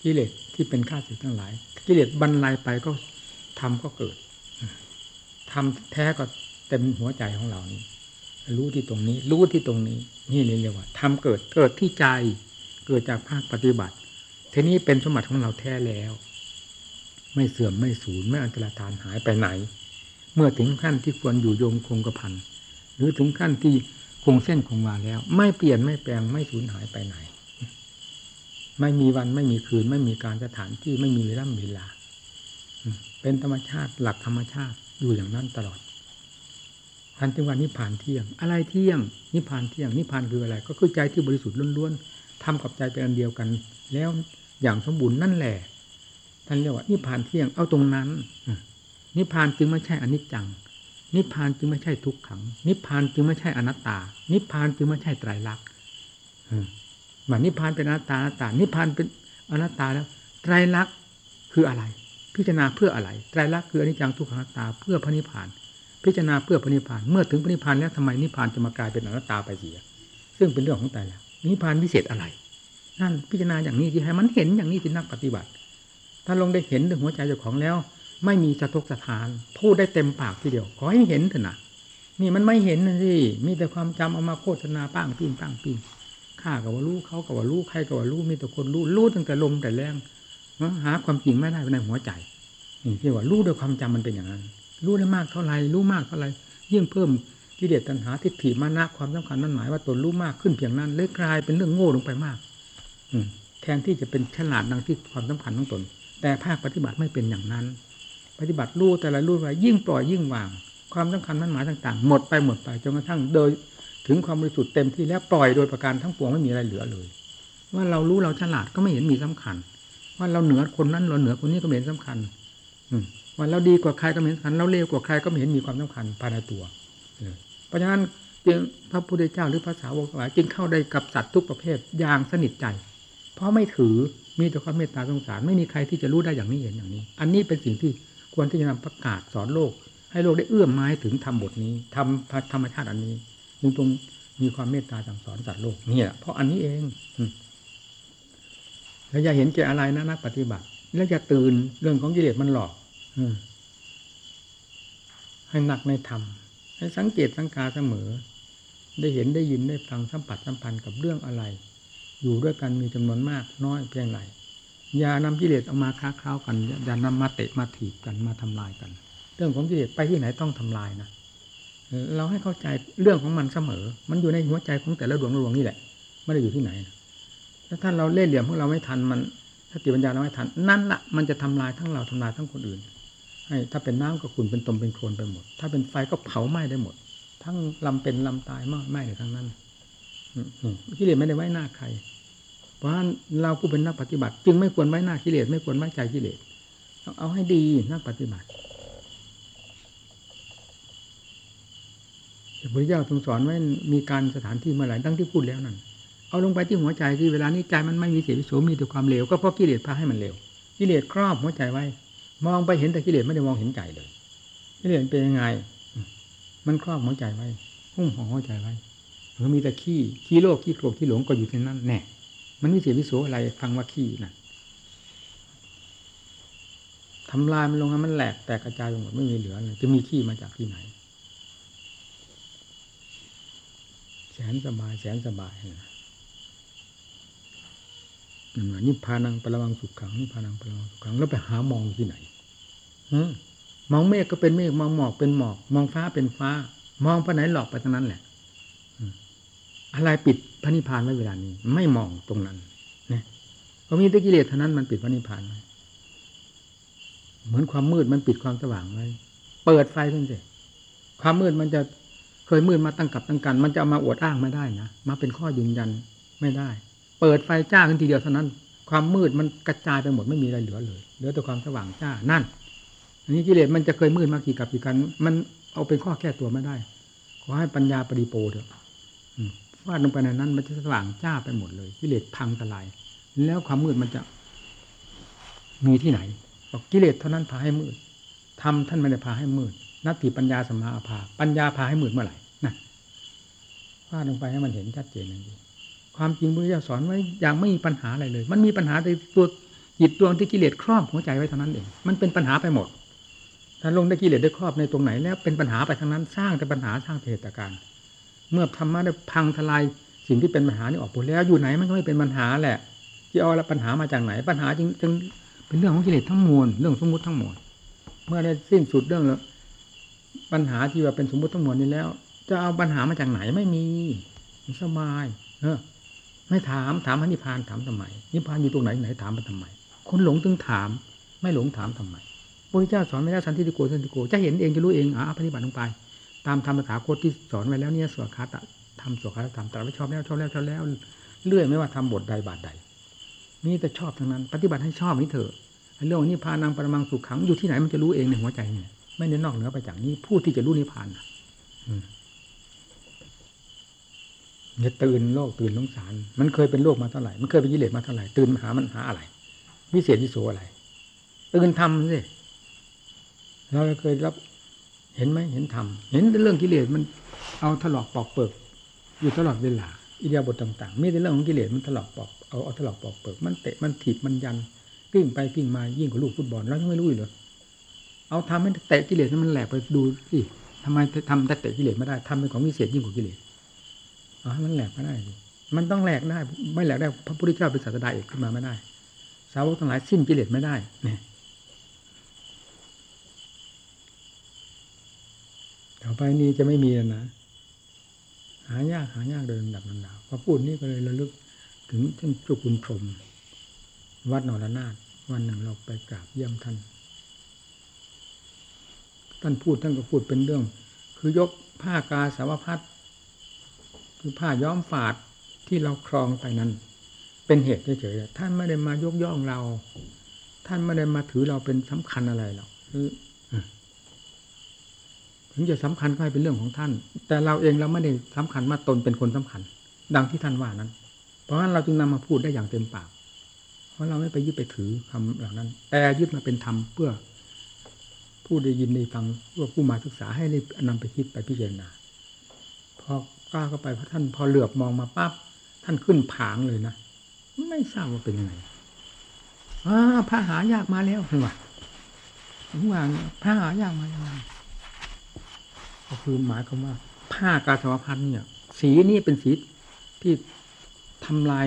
กิเลสที่เป็นข้าศึกทั้งหลาย กิเลสบรรลัยไปก็ทำก็เกิดทำแท้ก็เต็มหัวใจของเรานี่รู้ที่ตรงนี้ รู้ที่ตรงนี้ นี่เรียกว่าทำเกิดเกิดที่ใจ เกิดจากภาคปฏิบัติทีนี้เป็นสมบัติของเราแท้แล้ว ไม่เสื่อมไม่สูญไม่อันตรธานหายไปไหน เมื่อถึงขั้นที่ควรอยู่โยงคงกระพันหรือถึงขั้นที่คงเส้นคงวาแล้ว ไม่เปลี่ยนไม่แปลงไม่สูญหายไปไหน ไม่มีวันไม่มีคืน ไม่มีการสถานที่ไม่มีเวลาเวลา เป็นธรรมชาติหลักธรรมชาติอยู่อย่างนั้นตลอดท่านจึงว่านิพพานเที่ยง อะไรเที่ยง นิพพานเที่ยงนิพพานคืออะไร ก็คือใจที่บริสุทธิ์ล้วนๆทำกับใจเป็นอันเดียวกัน แล้วอย่างสมบูรณ์นั่นแหละท่านเรียกว่านิพพานเที่ยงเอาตรงนั้นนิพพานจึงไม่ใช่อนิจจัง นิพพานจึงไม่ใช่ทุกขัง นิพพานจึงไม่ใช่อนัตตา นิพพานจึงไม่ใช่ไตรลักษณ์ ว่านิพพานเป็นอนัตตาอนัตตา นิพพานเป็นอนัตตาแล้วไตรลักษณ์คืออะไร พิจารณาเพื่ออะไรไตรลักษณ์คืออนิจจังทุกขังอนัตตาเพื่อพระนิพพาน พิจารณาเพื่อพระนิพพาน เมื่อถึงพระนิพพานแล้วทำไมนิพพานจะมากลายเป็นอนัตตาไปเสีย ซึ่งเป็นเรื่องของแต่ละนิพพานวิเศษอะไร นั่นพิจารณาอย่างนี้ที่ให้มันเห็นอย่างนี้ที่นักปฏิบัติ ถ้าลงได้เห็นถึงหัวใจเจ้าของแล้ว ไม่มีสะทกสะทานพูดได้เต็มปากทีเดียว ขอให้เห็นเถอะนะนี่มันไม่เห็นนะสิมีแต่ความจำเอามาโฆษณาป้างปิ้งป้างปิ้ง ข้ากับว่ารู้เขากับว่ารู้ใครกับว่ารู้มีแต่คนรู้รู้ตั้งแต่ลมแต่แรงหาความจริงไม่ได้ในหัวใจนี่ที่ว่ารู้ด้วยความจำมันเป็นอย่างนั้น รู้ได้มากเท่าไรรู้มากเท่าไรยิ่งเพิ่มกิเลสตัณหาทิฏฐิมานะความสำคัญนั้นหมายว่าตนรู้มากขึ้นเพียงนั้นเลยกลายเป็นเรื่องโง่ลงไปมาก อืมแทนที่จะเป็นฉลาดดังที่ความสำคัญของตน แต่ภาคปฏิบัติไม่เป็นอย่างนั้น ปฏิบัติรู้แต่ละรู้ไปยิ่งปล่อยยิ่งวาง ความสำคัญมันหมายต่าง ๆ หมดไปหมดไปจนกระทั่งโดย ถึงความบริสุทธิ์เต็มที่แล้วปล่อยโดยประการทั้งปวงไม่มีอะไรเหลือเลย ว่าเรารู้เราฉลาดก็ไม่เห็นมีสำคัญ ว่าเราเหนือคนนั้นเราเหนือคนนี้ก็ไม่เห็นสำคัญ อืว่าเราดีกว่าใครก็ไม่เห็นสำคัญเราเลวกว่าใครก็ไม่เห็นมีความสำคัญภายในตัวเลยเพราะฉะนั้นจึงพระพุทธเจ้าหรือพระสาวกทั้งหลายจึงเข้าได้กับสัตว์ทุกประเภทอย่างสนิทใจ เพราะไม่ถือมีแต่ความเมตตาสงสารไม่มีใครที่จะรู้ได้อย่างนี้เห็นอย่างนี้ อันนี้เป็นสิ่งที่ควรที่จะนำประกาศสอนโลก ให้โลกได้เอื้อมไม้ถึงทำบทนี้ทำธรรมชาติอันนี้ งตรงมีความเมตตาสั่งสอนสัตว์โลกเนี่ยเพราะอันนี้เองแล้วอย่าเห็นแก่อะไรนะนักปฏิบัติ แล้วอย่าตื่นเรื่องของกิเลสมันหลอกอให้หนักในธรรมให้สังเกตสังกาเสมอ ได้เห็นได้ยินได้ฟังสัมผัสสัมพันธ์กับเรื่องอะไร อยู่ด้วยกันมีจำนวนมากน้อยเพียงไรอย่านำกิเลสออกมาค้าคราวกันอย่านำมาเตะมาถีบกันมาทำลายกัน เรื่องของกิเลสไปที่ไหนต้องทำลายนะ เราให้เข้าใจเรื่องของมันเสมอ มันอยู่ในหัวใจของแต่ละดวงดวงนี่แหละ ไม่ได้อยู่ที่ไหนถ้าท่านเราเล่ห์เหลี่ยมของเราไม่ทันมันสติปัญญาเราไม่ทัน นั่นละมันจะทำลายทั้งเราทำลายทั้งคนอื่น ให้ถ้าเป็นน้ำก็ขุ่นเป็นตมเป็นโคลนไปหมด ถ้าเป็นไฟก็เผาไหม้ได้หมด ทั้งลำเป็นลำตายไหม้เลยทั้งนั้นกิเลสไม่ได้ไว้หน้าใคร เพราะฉะนั้นเราผู้เป็นนักปฏิบัติ จึงไม่ควรไว้หน้ากิเลสไม่ควรไว้ใจกิเลสต้องเอาให้ดีนักปฏิบัติ พระพุทธเจ้าทรงสอนไว้มีการสถานที่เมื่อไหร่ดังที่พูดแล้วนั่นเอาลงไปที่หัวใจที่เวลานี้ใจมันไม่มีเสียวิโสมีแต่ความเลวก็เพราะกิเลสพาให้มันเลวกิเลสครอบหัวใจไว้ มองไปเห็นแต่กิเลสไม่ได้มองเห็นใจเลยกิเลสเป็นยังไง มันครอบหัวใจไว้หุ้มห่อหัวใจไว้มันมีแต่ขี้ขี้โลกขี้โกรธขี้หลงก็อยู่ที่นั่นแน่มันมีเสียวิโสอะไรฟังว่าขี้นะทำลายมันลงให้มันแหลกแตกกระจายไปหมดไม่มีเหลือเลยจะมีขี้มาจากที่ไหน แสนสบายแสนสบายนะนิพพานังปรมังสุขขังนิพพานังปรมังสุขขังแล้วไปหามองที่ไหนมองเมฆก็เป็นเมฆมองหมอกเป็นหมอก มองฟ้าเป็นฟ้า มองไปไหนหลอกไปทั้งนั้นแหละอะไรปิดพระนิพพานไว้เวลานี้ ไม่มองตรงนั้นนะเพราะมีแต่กิเลสเท่านั้นมันปิดพระนิพพานไว้เหมือนความมืดมันปิดความสว่างไว้ เปิดไฟขึ้นสิความมืดมันจะ เคยมืดมาตั้งกับตั้งกัน มันจะามาอวดอ้างไม่ได้นะมาเป็นข้อยืนยันไม่ได้ เปิดไฟจ้าขึ้นทีเดียวเท่านั้น ความมืดมันกระจายไปหมดไม่มีอะไรเหลือเลยเหลือแต่ความสว่างจ้านั่นอันนี้กิเลสมันจะเคยมืดมากี่กับกี่กัน มันเอาเป็นข้อแก้ตัวไม่ได้ ขอให้ปัญญาปริโปเถอะฟาดลงไปในนั้น มันจะสว่างจ้าไปหมดเลยกิเลสพังทลาย แล้วความมืดมันจะ มีที่ไหนบอกกิเลสเท่านั้นพาให้มืดทำท่านไม่ได้พาให้มืดนัตติปัญญาสมมาอาภาปัญญาพาให้มืดเมื่อไหร่าดลงไปให้มันเห็นชัดเจนอย่างนี้ความจริงพระเจ้าสอนไว้อย่างไม่มีปัญหาอะไรเลย มันมีปัญหาในตัวจิตดวงที่กิเลสครอบหัวใจไว้เท่านั้นเอง มันเป็นปัญหาไปหมด ถ้าลงได้กิเลสได้ครอบในตรงไหนแล้วเป็นปัญหาไปทั้งนั้น สร้างแต่ปัญหาสร้างเหตุการณ์ เมื่อธรรมะได้พังทลายสิ่งที่เป็นปัญหานี่ออกหมดแล้วอยู่ไหนมันก็ไม่เป็นปัญหาแหละจะเอาปัญหามาจากไหน ปัญหาจริงจึงเป็นเรื่องของกิเลสทั้งมวลเรื่องสมมติทั้งหมดเมื่อได้สิ้นสุดเรื่องปัญหาที่ว่าเป็นสมมติทั้งมวลนี้แล้ว จะเอาปัญหามาจากไหนไม่มีสบาย เออ ไม่ถามถามพระนิพพานถามทำไมนิพพานอยู่ตรงไหนไหนถามไปทำไมคนหลงถึงถาม ไม่หลงถามทำไมพระพุทธเจ้าสอนไม่ได้สันติโกสันติโกจะเห็นเองจะรู้เองอ่าปฏิบัติลงไป ตามธรรมสาโคตที่สอนไว้แล้วเนี่ยสวดคาตะทำสวดคาตะธรรมตรัสไว้ชอบแล้วชอบแล้วชอบแล้วเลื่อยไม่ว่าทำบทใดบาทใดมีแต่ชอบทั้งนั้น ปฏิบัติให้ชอบนี่เถอะเรื่องนี้พานังปรมังสุขขังอยู่ที่ไหนมันจะรู้เองในหัวใจเนี่ยไม่ได้นอกเหนือไปจากนี้ผู้ที่จะรู้นิพพานอ ย่าตื่นโลกตื่นสงสาร มันเคยเป็นโลกมาเท่าไหร่ มันเคยเป็นกิเลสมาเท่าไหร่ ตื่นมาหามันหาอะไร วิเศษวิโสอะไร ตื่นทำสิเราเคยรับ เห็นไหมเห็นทำเห็นเรื่องกิเลสมันเอาถลอกปอกเปิกอยู่ตลอดเวลา อิเดียบทต่างๆ มีแต่เรื่องของกิเลสมันถลอกปอกเอาเอาถลอกปอกเปิก มันเตะมันถีบมันยันกิ้งไปกิ้งมายิ่งกว่าลูกฟุตบอลเรายังไม่รู้เลยเอาทำให้เตะกิเลสมันแหลกไปดูสิทำไมทำแต่เตะกิเลสไม่ได้ทำเป็นของวิเศษยิ่งกว่ากิเลส อมันแหลกไม่ได้ มันต้องแหลกได้ ไม่แหลกได้พระพุทธเจ้าเป็นศาสดาเอกขึ้นมาไม่ได้ สาวกทั้งหลายสิ้นกิเลสไม่ได้เนี่ยต่อไปนี้จะไม่มีแล้วนะหายากหายากเดินดับนันดาวพอพูดนี่ก็เลยระลึกถึงท่านจุกุลพรมวัดนรนาถวันหนึ่งเราไปกราบเยี่ยมท่าน ท่านพูดท่านก็พูดเป็นเรื่อง คือยกผ้ากาสาวพัด คือผ้าย้อมฝาดที่เราครองไปนั้น เป็นเหตุเฉยๆท่านไม่ได้มายกย่องเรา ท่านไม่ได้มาถือเราเป็นสำคัญอะไรหรอกคือถึงจะสำคัญก็ให้เป็นเรื่องของท่าน แต่เราเองเราไม่ได้สำคัญว่าตนเป็นคนสำคัญ ดังที่ท่านว่านั้น เพราะฉะนั้นเราจึงนำมาพูดได้อย่างเต็มปาก เพราะเราไม่ไปยึดไปถือคำเหล่านั้นแต่ยึดมาเป็นธรรมเพื่อผู้ได้ยินได้ฟังเพื่อผู้มาศึกษาให้ได้นำไปคิดไปพิจารณา อกล้าเข้าไปพระท่านพอเหลือบมองมาปั๊บท่านขึ้นผางเลยนะไม่ทราบว่าเป็นยังไงอ่าพระหายากมาแล้วเห็นไหมว่าพระหายากมาแล้วก็คือหมายความว่า ผ้ากาสาวพันเนี่ย สีนี้เป็นสีที่ทำลาย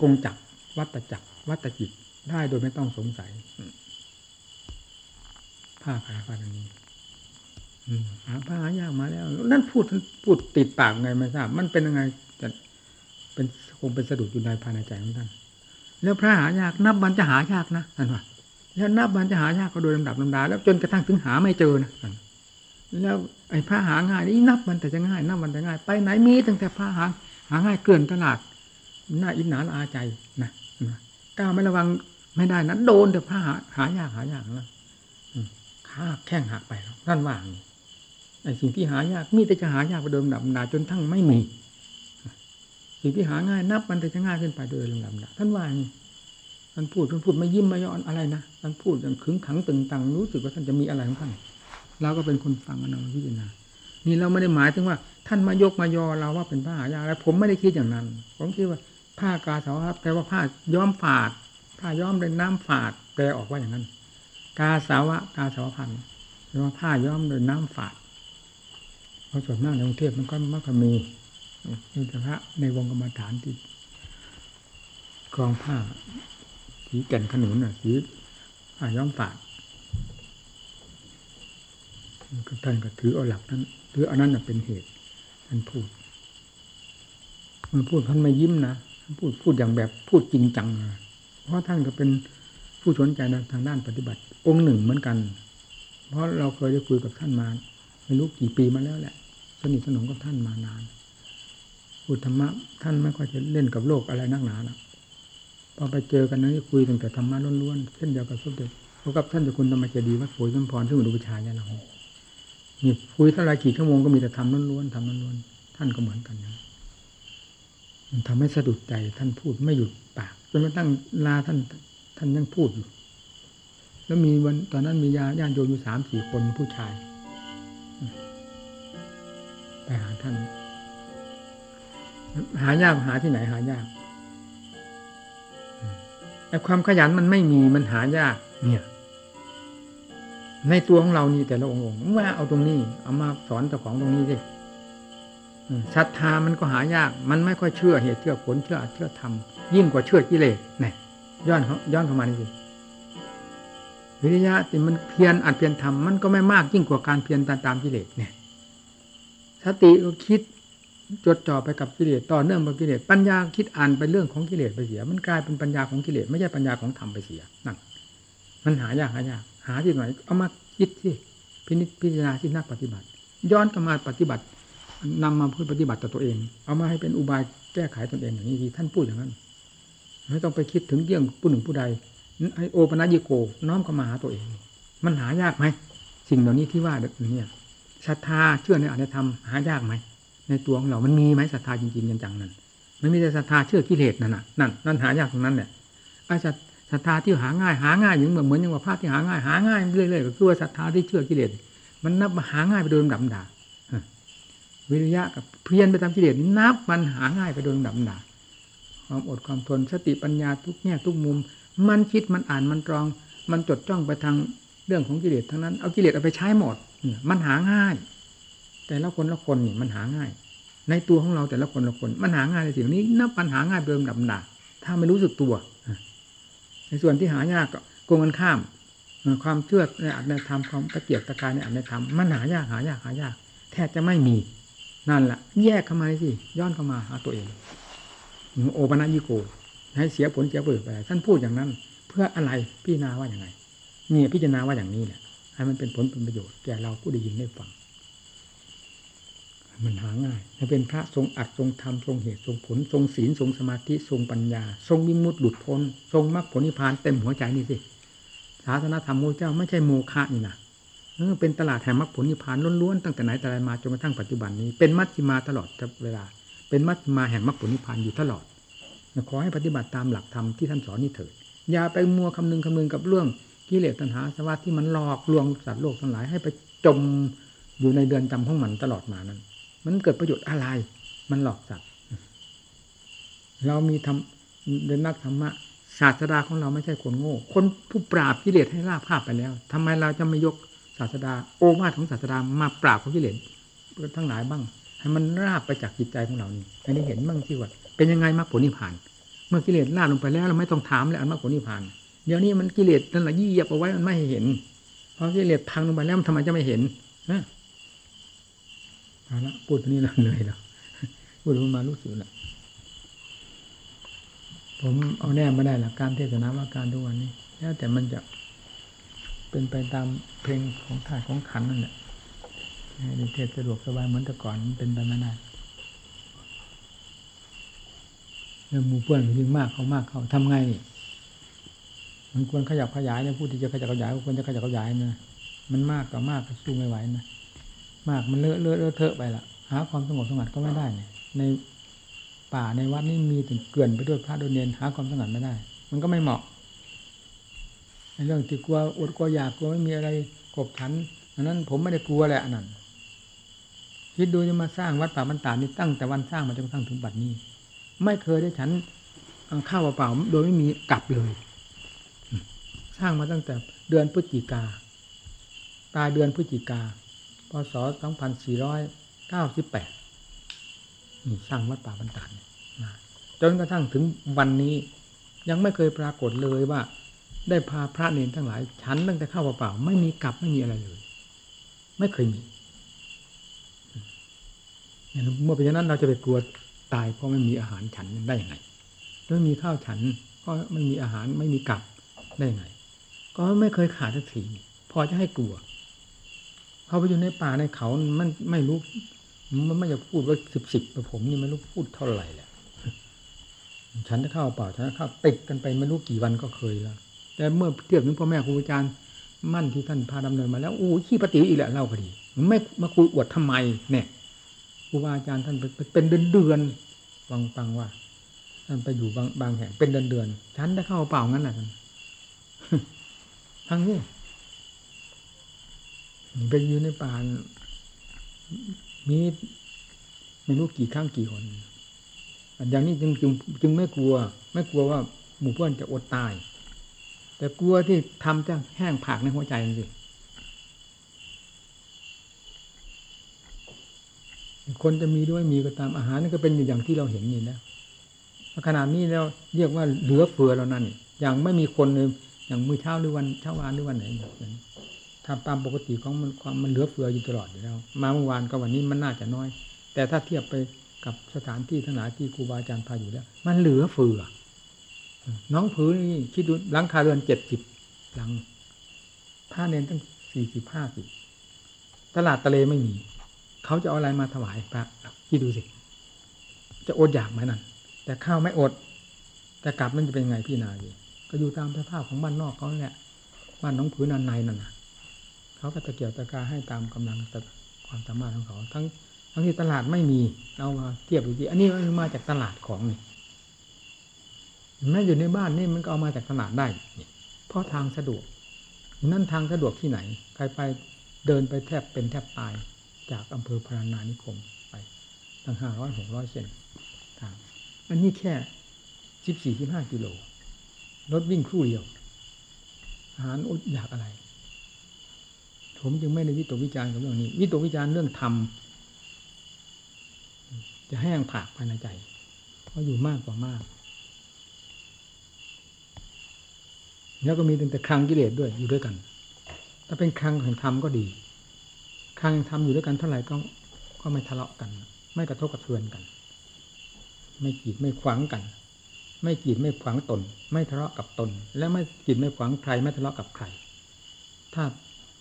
กงจักรวัตจักรวัตจิตได้โดยไม่ต้องสงสัย ผ้ากาสาวพันนี้ หาผ้าหายากมาแล้ว นั่นพูดพูดติดปากไงไม่ทราบมันเป็นยังไงจะเป็นคงเป็นสะดุดอยู่ในภายในใจของท่านแล้วพระหายากนับวันจะหายากนะท่านว่าแล้วนับวันจะหายากก็โดยลำดับลำดา แล้วจนกระทั่งถึงหาไม่เจอนะแล้วไอ้พระหาง่ายนี่นับวันแต่จะง่ายนับวันแต่ง่าย ไปไหนมีตั้งแต่พระหาหาง่ายเกินตลาดน่าอิจฉาอาใจนะก้าวไม่ระวังไม่ได้นะโดนแต่พระหาหายากหายากแล้วขาแข้งหักไปแล้วนั่นว่าง ไอ้สิ่งที่หายากมีแต่จะหายากไปโดยลำดับดาจนทั้งไม่มีสิ่งที่หาง่ายนับ มันแต่จะง่ายขึ้นไปโดยลำดับท่านว่านี่ท่านพูดท่านพูดไม่ยิ้มไม่ย้อนอะไรนะท่านพูดอย่างขึงขังตึงตังรู้สึกว่าท่านจะมีอะไรของท่านเราก็เป็นคนฟังอนพิจารณานี่เราไม่ได้หมายถึงว่า ท่านมายกมายอเราว่าเป็นผ้าหายากแล้วผมไม่ได้คิดอย่างนั้น ผมคิดว่าผ้ากาสาวพัดแปลว่าผ้าย้อมฝาดผ้าย้อมด้วยน้ำฝาดแปลออกว่าอย่างนั้น กาสาวะกาสาวพันแปลว่าผ้าย้อมด้วยน้ำฝาด เพราะส่วนมากในกรุงเทพมันก็มักจะมีนี่พระในวงกรรมฐานที่กองผ้าสีแก่นขนุนอะสีผ้าย้อมฝาดท่านก็ถือเอาหลักนั้นถืออันนั้นเป็นเหตุท่านพูดมื่อพูดท่านไม่ยิ้มนะพูดพูดอย่างแบบพูดจริงจังนะเพราะท่านก็เป็นผู้สนใจในทางด้านปฏิบัติ องค์หนึ่งเหมือนกัน เพราะเราเคยได้คุยกับท่านมาไม่รู้กี่ปีมาแล้วแหละ สนิทสนมกับท่านมานานพูดธรรมะท่านไม่ค่อยจะเล่นกับโลกอะไรนักหนานะพอไปเจอกันนั้นคุยตั้งแต่ธรรมะล้วนๆเช่นเดียวกับสมเด็จพบกับท่านเจ้าคุณธรรมเจดีวัดโพธิสมพรซึ่งอุปชายาเรานี่คุยเท่าไรกี่ชั่วโมงก็มีแต่ทำล้วนๆทำล้วนๆท่านก็เหมือนกันนะมันทำให้สะดุดใจท่านพูดไม่หยุดปากจนกระทั่งลาท่าน ท่านยังพูดอยู่ แล้วมีวันตอนนั้นมีญาญาโยมอยู่สามสี่คนผู้ชาย หาท่าน หายากหาที่ไหนหายากไอ้ความขยันมันไม่มีมันหายาก เนี่ย ในตัวของเรานี่แต่ละองค์ว่าเอาตรงนี้ เอามาสอนเจ้าของตรงนี้สิศรัทธามันก็หายาก มันไม่ค่อยเชื่อเหตุเชื่อผลเชื่อเชื่อธรรมยิ่งกว่าเชื่อกิเลสเนี่ยย้อนย้อนเข้ามานี่สิวิริยะที่มันเพียรอัดเพียรทำมันก็ไม่มากยิ่งกว่าการเพียรตามตามกิเลสเนี่ย สติก็คิดจดจ่อไปกับกิเลสต่อเนื่องกับกิเลสปัญญาคิดอ่านไปเรื่องของกิเลสไปเสีย มันกลายเป็นปัญญาของกิเลสไม่ใช่ปัญญาของธรรมไปเสียนั่นมันหายากหายากหาที่ไหนเอามาคิดที่พินิจพิจารณาที่นักปฏิบัติ ย้อนกลับมาปฏิบัตินำมาเพื่อปฏิบัติต่อตัวเอง เอามาให้เป็นอุบายแก้ไขตนเองอย่างนี้ที่ท่านพูดอย่างนั้นไม่ต้องไปคิดถึงเรื่องผู้หนึ่งผู้ใดไอโอปนัญญโกน้อมเข้ามาหาตัวเอง มันหายากไหมสิ่งเหล่านี้ที่ว่าเนี่ย ศรัทธาเชื่อในอริยธรรมหายากไหมในตัวของเรา มันมีไหมศรัทธาจริงๆจังๆนั่นไม่มีแต่ศรัทธาเชื่อกิเลสนั่นน่ะนั่นนั่นหายากตรงนั้นเนี่ยไอ้ศรัทธาที่หาง่ายหาง่ายอย่างเหมือนเหมือนอย่างว่าพระที่หาง่ายหาง่ายเรื่อยๆก็คือว่าศรัทธาที่เชื่อกิเลสมันนับหาง่ายไปโดยลำดับดาวิริยะกับเพียรไปตามกิเลสนับมันหาง่ายไปโดยลำดับดาความอดความทนสติปัญญาทุกแง่ทุกมุม มันคิดมันอ่านมันตรอง มันจดจ้องไปทางเรื่องของกิเลสทั้งนั้นเอากิเลสเอาไปใช้หมด มันหาง่าย แต่ละคนละคนนี่มันหาง่าย ในตัวของเราแต่ละคนละคน มันหาง่ายในสิ่งนี้นับปัญหาง่ายเดิมดับดาถ้าไม่รู้สึกตัวในส่วนที่หายากก็โกงกันข้าม ความเชื่อในอัตในธรรมความตะเกียกตะกายในอัตในธรรมมันหายากหายากหายากแทบจะไม่มีนั่นแหละแยกเข้ามาสิย้อนเข้ามาหาตัวเองโอปนัญญิโกให้เสียผลเสียเปิดไปท่านพูดอย่างนั้น เพื่ออะไรพี่นาว่าอย่างไงเนี่ยพิจารณาว่าอย่างนี้แหละ ให้มันเป็นผลเป็นประโยชน์แก่เราผู้ได้ยินได้ฟัง มันหาง่ายให้เป็นพระทรงอัดทรงธรรมทรงเหตุทรงผล ทรงศีลทรงสมาธิทรงปัญญา ทรงวิมุตติหลุดพ้น ทรงมรรคผลนิพพานเต็มหัวใจนี่สิศาสนาธรรมโมเจ้าไม่ใช่โมฆะนี่นะเออเป็นตลาดแห่งมรรคผลนิพพานล้วนๆตั้งแต่ไหนแต่ไรมาจนกระทั่งปัจจุบันนี้เป็นมัชฌิมาตลอดเวลา เป็นมัชฌิมาแห่งมรรคผลนิพพานอยู่ตลอดขอให้ปฏิบัติตามหลักธรรมที่ท่านสอนนี่เถิดอย่าไปมัวคำนึงคำนึงกับเรื่อง กิเลสตัณหาสวัสดิ์ที่มันหลอกลวงสัตว์โลกทั้งหลายให้ไปจมอยู่ในเดือนจำของมันตลอดมานั้น มันเกิดประโยชน์อะไร มันหลอกสัตว์ เรามีทำเดินนักธรรมะศาสดาของเราไม่ใช่คนโง่ คนผู้ปราบกิเลสให้ราบคาบไปแล้วทำไมเราจะไม่ยกศาสดา โอวาทของศาสดามาปราบของกิเลสทั้งหลายบ้าง ให้มันราบไปจากจิตใจของเรานี่อันนี้เห็นบ้างที่ว่า เป็นยังไงมรรคผลนิพพาน เมื่อกิเลสล่าลงไปแล้วเราไม่ต้องถามแล้วอันมรรคผลนิพพาน เดี๋ยวนี้มันกิเลสนั่นแหละยี่เยียบเอาไว้มันไม่เห็นเพอกิเลสพังลงไปแล้วมันทำไมจะไม่เห็นนะเอาละพูดตรงนี้เราเหนื่อยแล้วพูดมารู้สึกแล้วผมเอาแน่ไม่ได้หลักการเทศนาว่าการทุกวันนี้แล้วแต่มันจะเป็นไปตามเพลงของท่าของขันนั่นแหละในเทศสะดวกสบายเหมือนแต่ก่อนมันเป็นไปไม่ได้เรื่องมูเพื่อนยิ่งมากเขามากเขาทำไงนี่ มันควรขยับขยายเนะผู้ที่จะขยับขยายควรจะขยับขยายนะมันมากต่อมากก็สู้ไม่ไหวนะมากมันเลอะเลอะเลอะเทอะไปละหาความสงบสงัดก็ไม่ได้เนี่ยในป่าในวัดนี่มีถึงเกลื่อนไปด้วยพระโดยเนนหาความสงัดไม่ได้ มันก็ไม่เหมาะในเรื่องที่กลัวอดกลัวอยากกลัวไม่มีอะไรกบฉันอันนั้นผมไม่ได้กลัวแหละอันนั้นคิดดูจะมาสร้างวัดป่าบรรดานี่ตั้งแต่วันสร้างมาจนกระทั่งถึงบัดนี้ ไม่เคยได้ฉันข้าวเปล่าโดยไม่มีกลับเลย สร้างมาตั้งแต่เดือนพฤศจิกาปลายเดือนพฤศจิกาพศ 2498นี่สร้างวัดป่าบรรดามาจนกระทั่งถึงวันนี้ยังไม่เคยปรากฏเลยว่า ได้พาพระเนรทั้งหลายฉันตั้งแต่ข้าวเปล่าไม่มีกลับไม่มีอะไรเลย ไม่เคยมีเมื่อเป็นอย่างนั้นเราจะไปกลัวตายเพราะไม่มีอาหารฉันได้ยังไงไม่มีข้าวฉันก็ไม่มีอาหารไม่มีกลับได้ยังไง ก็ไม่เคยขาดสักทีพอจะให้กลัวเขาไปอยู่ในป่าในเขา มันไม่รู้ มันไม่อยากพูดว่าสิบสิบผมนี่ไม่รู้พูดเท่าไหร่แหละฉันจะเข้าเป่าฉันจะเข้าติดกันไปไม่รู้กี่วันก็เคยแล้วแต่เมื่อเทียบถึงพ่อแม่ครูอาจารย์มั่นที่ท่านพาดำเนินมาแล้วโอ้ขี้ปฏิวิอีกแหละเล่าพอดีไม่มาคุยอวดทำไม เนี่ยครูบาอาจารย์ท่านเป็นเดือนเดือนฟังฟังว่าท่านไปอยู่บางบางแห่งเป็นเดือนเดือนฉันจะเข้าเปล่างั้นแหละ ทั้งนี้ไปอยู่ในป่ามีไม่รู้กี่ครั้งกี่คนอย่างนี้จึงจึงจึงไม่กลัว ไม่กลัวว่าหมู่เพื่อนจะอดตาย แต่กลัวที่ทำจะแห้งผากในหัวใจสิคนจะมีด้วยมีก็ตามอาหารนี่ก็เป็นอยู่อย่างที่เราเห็นนี่นะขนาดนี้แล้วเรียกว่าเหลือเฟือแล้วนั่นอย่างไม่มีคนเลย อย่างมื้อเช้าหรือวันเช้าวานหรือวันไหนอย่างนี้ถ้าตามปกติของมันความมันเหลือเฟืออยู่ตลอดอยู่แล้ว มาเมื่อวานกับวันนี้มันน่าจะน้อย แต่ถ้าเทียบไปกับสถานที่ทั้งหลายที่ครูบาอาจารย์พาอยู่แล้ว มันเหลือเฟือ น้องผืนนี่คิดดูหลังคาเรือนเจ็ดสิบหลังผ้าเน้นตั้งสี่สิบห้าสิบตลาดทะเลไม่มี เขาจะเอาอะไรมาถวายพระคิดดูสิ จะอดอยากไหมนั่นแต่ข้าวไม่อด แต่กลับมันจะเป็นไงพี่นาดี ก็อยู่ตามสภาพของบ้านนอกเขาแหละบ้านน้องผืนนันในนั่นนะเขาก็ตะเกียบตะกาให้ตามกำลังความสามารถของเขา ทั้งทั้งที่ตลาดไม่มีเอามาเทียบดูสิอันนี้มันมาจากตลาดของนี่แม้อยู่ในบ้านนี่มันก็เอามาจากตลาดได้เพราะทางสะดวกนั่นทางสะดวกที่ไหน ใครไปเดินไปแทบเป็นแทบตายจากอำเภอพรานานิคมไปตั้งห้าร้อยหกร้อยเซนทางอันนี้แค่สิบสี่สิบห้ากิโล รถวิ่งครู่เดียว อาหารอดอยากอะไร ผมจึงไม่ได้วิตกวิจารณ์กับเรื่องนี้ วิตกวิจารณ์เรื่องธรรมจะแห้งผากภายในใจ เพราะอยู่มากกว่ามาก แล้วก็มีตั้งแต่คลังกิเลสด้วยอยู่ด้วยกัน ถ้าเป็นคลังแห่งธรรมก็ดีคลังธรรมอยู่ด้วยกันเท่าไหร่ก็ก็ไม่ทะเลาะกัน ไม่กระทบกระเทือนกัน ไม่กีดไม่ขวางกัน ไม่กีดไม่ขวางตน ไม่ทะเลาะกับตน และไม่กีดไม่ขวางใครไม่ทะเลาะกับใคร ถ้า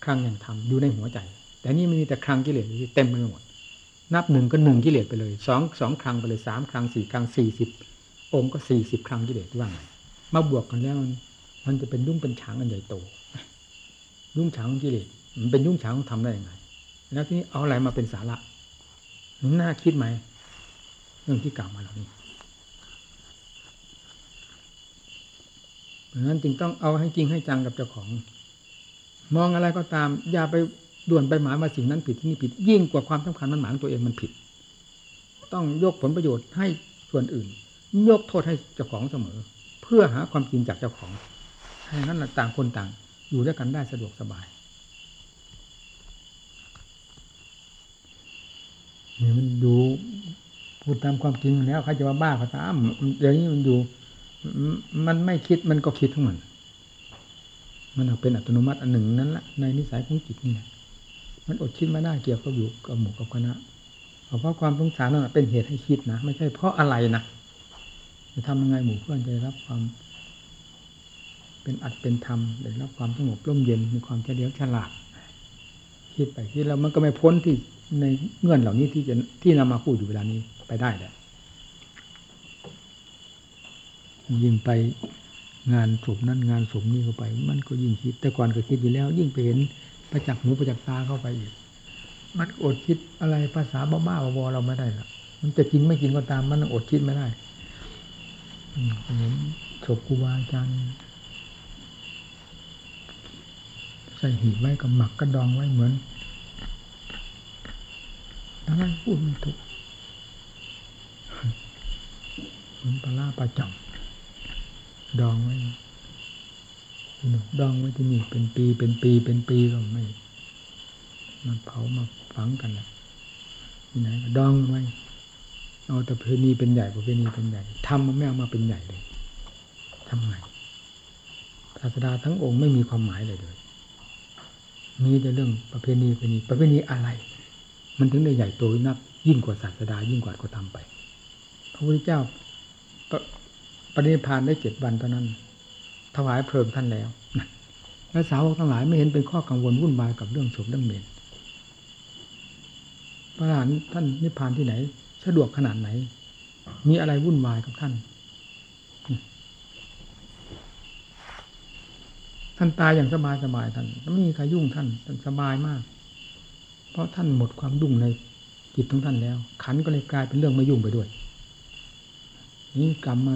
คลังแห่งธรรมอยู่ในหัวใจ แต่นี่มันมีแต่คลังกิเลสเต็มไปหมด นับหนึ่งก็หนึ่งกิเลสไปเลยสองสองครั้งไปเลยสามครั้งสี่ครั้งสี่สิบองค์ก็สี่สิบครั้งกิเลสว่าไงมาบวกกันแล้วมันจะเป็นยุ่งเป็นฉางอันใหญ่โต ยุ่งฉางของกิเลสมันเป็นยุ่งฉางของธรรมได้ยังไง แล้วทีนี้เอาอะไรมาเป็นสาระน่าคิดไหมเรื่องที่กล่าวมาเหล่านี้ เพราะฉะนั้นจึงต้องเอาให้จริงให้จังกับเจ้าของ มองอะไรก็ตาม อย่าไปด่วนไปหมายว่าสิ่งนั้นผิดที่นี่ผิด ยิ่งกว่าความสำคัญมันหมายตัวเองมันผิด ต้องยกผลประโยชน์ให้ส่วนอื่น ยกโทษให้เจ้าของเสมอ เพื่อหาความจริงจากเจ้าของให้นั้นต่างคนต่าง อยู่ด้วยกันได้สะดวกสบายนี่มันดูพูดตามความจริงแล้วใครจะว่าบ้าก็ตามเดี๋ยวนี้มันอยู่ มันไม่คิดมันก็คิดทั้งมัน มันเป็นอัตโนมัติอันหนึ่งนั้นแหละในนิสัยของจิตนี่มันอดคิดไม่ได้เกี่ยวกับอยู่กับหมู่กับคณะเพราะความสงสารนั่นเป็นเหตุให้คิดนะไม่ใช่เพราะอะไรนะจะทำยังไงหมู่เพื่อนจะรับความ เป็นอัดเป็นธรรมได้รับความสงบร่มเย็นมีความเฉลียวฉลาดคิดไปคิดแล้วมันก็ไม่พ้นที่ในเงื่อนเหล่านี้ที่จะที่นำมาพูดอยู่เวลานี้ไปได้แหละ ยิ่งไปงานศพนั่นงานศพนี่เข้าไป มันก็ยิ่งคิด แต่ก่อนก็คิดอยู่แล้ว ยิ่งไปเห็นประจักษ์หูประจักษ์ตาเข้าไปอีกมันอดคิดอะไรภาษาบ้าๆบอๆเราไม่ได้หรอกมันจะกินไม่กินก็ตาม มันอดคิดไม่ได้เห็นศพครูบาอาจารย์ใส่หีบไว้กับหมักกระดองไว้เหมือนอะไรพูดไม่ถูกเหมือนปลาปลาจ่อ ดองไว้ดองไว้ที่นี่เป็นปีเป็นปีเป็นปีก็ไม่มาเผามาฝังกันแหละที่ไหนก็ดองไว้เอาแต่เพณีเป็นใหญ่ประเพณีเป็นใหญ่ทำมันไม่เอามาเป็นใหญ่เลยทำไงศาสดาทั้งองค์ไม่มีความหมายเลยเลยมีแต่เรื่องประเพณีประเพณีประเพณีอะไร มันถึงได้ใหญ่โตนักยิ่งกว่าศาสดายิ่งกว่าก็ทำไป พระพุทธเจ้า ปฏิพานได้เจ็ดวันเท่านั้น ถวายเพลิงท่านแล้วและสาวกทั้งหลายไม่เห็นเป็นข้อกังวลวุ่นวายกับเรื่องศพเรื่องเมนพระอรหันต์ท่านนิพพานที่ไหน สะดวกขนาดไหน มีอะไรวุ่นวายกับท่าน ท่านตายอย่างสบายสบายท่านไม่มีใครยุ่งท่านท่านสบายมาก เพราะท่านหมดความดุ่งในจิตของท่านแล้ว ขันก็เลยกลายเป็นเรื่องไม่ยุ่งไปด้วย นี่กรรมมา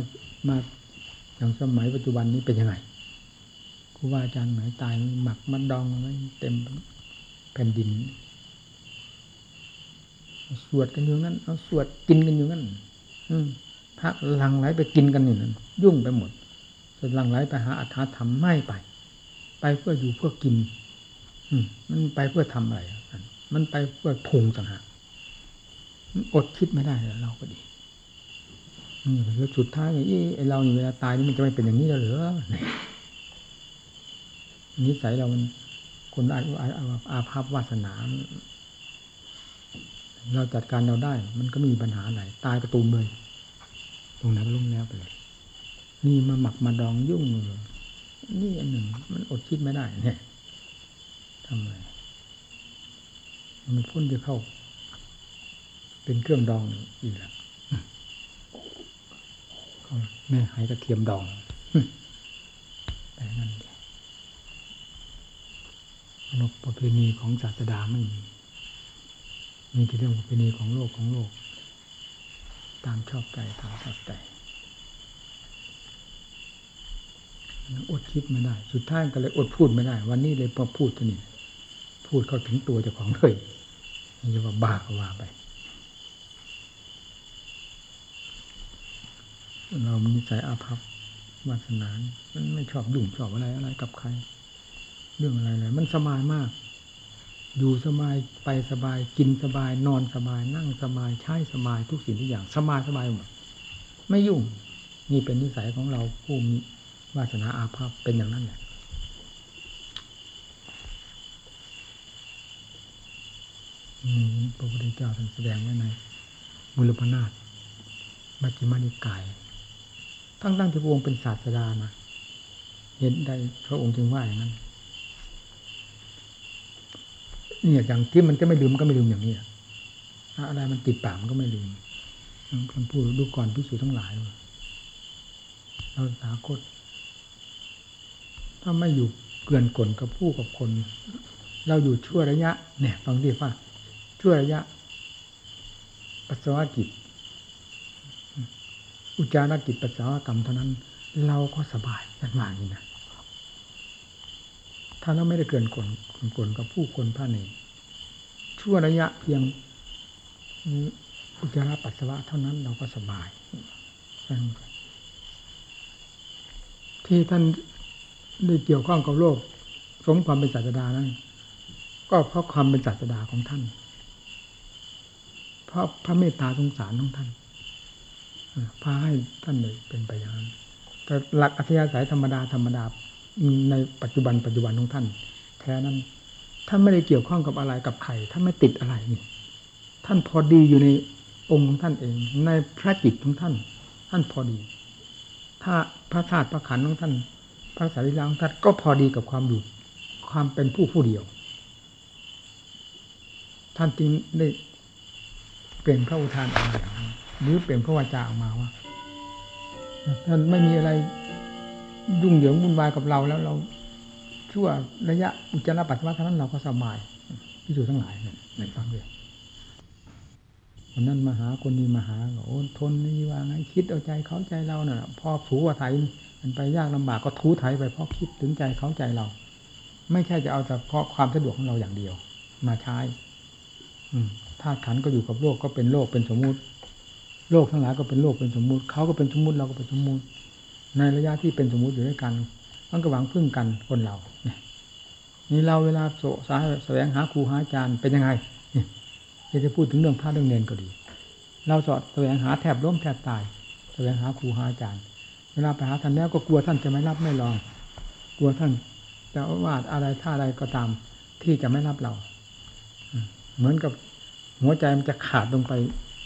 มาอย่างสมัยปัจจุบันนี้เป็นยังไงครูบาอาจารย์ไหนตายหมักมัดดองไว้เต็มแผ่นดิน สวดกันอยู่นั้นเอาสวดกินกันอยู่นั้น อืพระหลังไหลไปกินกันอยู่นั้น ยุ่งไปหมดส่วนหลังไหลไปหาอัธธรรมไม่ไป ไปเพื่ออยู่เพื่อกิน อืมันไปเพื่อทำอะไรมันไปเพื่อพุงต่างหากอดคิดไม่ได้เราก็ดี แล้วสุดท้ายไอ้เราเวลาตายนี่มันจะไม่เป็นอย่างนี้แล้วหรือนิสัยเรามันคนอาอาอาภาพวาสนา เราจัดการเราได้ มันก็มีปัญหาไหนตายกระตูมเลย ตรงนั้นลุ่มแล้วไปเลยนี่มาหมักมาดองยุ่งเลยนี่อันหนึ่ง มันอดคิดไม่ได้เนี่ยทำไมมันพ้นจะเข้า เป็นเครื่องดองอีกแล้ว แม่หายกระเทียมดองแต่นั่นขนบประเพณีของศาสดาไม่มีมีแต่เรื่องประเพณีของโลกของโลก ตามชอบใจตามชอบใจอดคิดไม่ได้ สุดท้ายก็เลยอดพูดไม่ได้ วันนี้เลยพอพูดตัวนี้ พูดเข้าถึงตัวเจ้าของเลยนี่ว่าบ้าก็ว่าไป เรามีนิสัยอาภัพวาสนานมันไม่ชอบยุ่งชอบอะไรอะไรกับใคร เรื่องอะไรเลยมันสบายมาก อยู่สบายไปสบายกินสบาย นอนสบาย นั่งสบายใช้สบายทุกสิ่งทุกอย่างสบายสบายหมดไม่ยุ่งนี่เป็นนิสัยของเราผู้มีวาสนาอาภัพเป็นอย่างนั้นแหละนี่พระพุทธเจ้าท่านแสดงไว้ในมุลปนาตมัจจิมานิกาย ทั้งตั้งที่พระองค์เป็นศาสดานะเห็นได้พระองค์จึงว่าอย่างนั้นเนี่ยอย่างที่มันจะไม่ลืมมันก็ไม่ลืมอย่างนี้อะอะไรมันติดปากมันก็ไม่ลืมคำพูดดูก่อนพิสูจทั้งหลายเราสาคต ถ้าไม่อยู่เกลื่อนกลนกับผู้กับคน เราอยู่ชั่วระยะ เนี่ยฟังดีว่าชั่วระยะปัสสาวะกิจ อุจารกิจปัสสาวะกรรมเท่านั้น เราก็สบายกันว่าอย่างนี้นะถ้าเราไม่ได้เกินกลกลกับผู้คนพระเนรชั่วระยะเพียงอุจจาระปัสสาวะเท่านั้นเราก็สบาย ที่ท่านได้เกี่ยวข้องกับโลก สมความเป็นศาสดานั้น ก็เพราะความเป็นศาสดาของท่าน เพราะพระเมตตาสงสารของท่าน พาให้ท่านเลยเป็นไปอย่างนั้นแต่หลักอัธยาศัยธรรมดาธรรมดาในปัจจุบันปัจจุบันของท่าน แท้นั้นท่านไม่ได้เกี่ยวข้องกับอะไรกับใครท่านไม่ติดอะไรนี่ท่านพอดีอยู่ในองค์ของท่านเอง ในพระจิตของท่าน ท่านพอดี ถ้าพระธาตุพระขันธ์ของท่าน พระสารีระของท่านก็พอดีกับความอยู่ความเป็นผู้ผู้เดียว ท่านจึงได้เป็นพระอุทานออกมาอย่างนี้ หรือเป็นพระวาจาออกมาว่าท่านไม่มีอะไรยุ่งเหยิงวุ่นวายกับเราแล้วเราชั่วระยะอุจจาระปัสสาวะเท่านั้นเราก็สบายพิสูจทั้งหลายในฟังเลยคนนั้นมาหาคนนี้มาหาโอ้ทนนี่ว่าไงคิดเอาใจเขาใจเราเน่ะ พอถูว่าไถมันไปยากลำบากก็ทูไถไปเพราะคิดถึงใจเขาใจเรา ไม่ใช่จะเอาแต่เพราะความสะดวกของเราอย่างเดียว มาใช้ธาตุขันก็อยู่กับโลกก็เป็นโลกเป็นสมมุติ โลกทั้งหลายก็เป็นโลกเป็นสมมุติเขาก็เป็นสมมุติเราก็เป็นสมมุติ ในระยะที่เป็นสมมุติอยู่ด้วยกันมันก็หวังพึ่งกันคนเรานี่เราเวลาโสสาแสวงหาครูหาอาจารย์เป็นยังไงเนี่ยจะพูดถึงเรื่องพระเรื่องเนนก็ดี เราสอดแสวงหาแทบล้มแทบตาย แสวงหาครูหาอาจารย์ เวลาไปหาท่านแล้วก็กลัวท่านจะไม่รับไม่ลอง กลัวท่านจะว่าอะไรท่าอะไรก็ตาม ที่จะไม่รับเรา เหมือนกับหัวใจมันจะขาดลงไป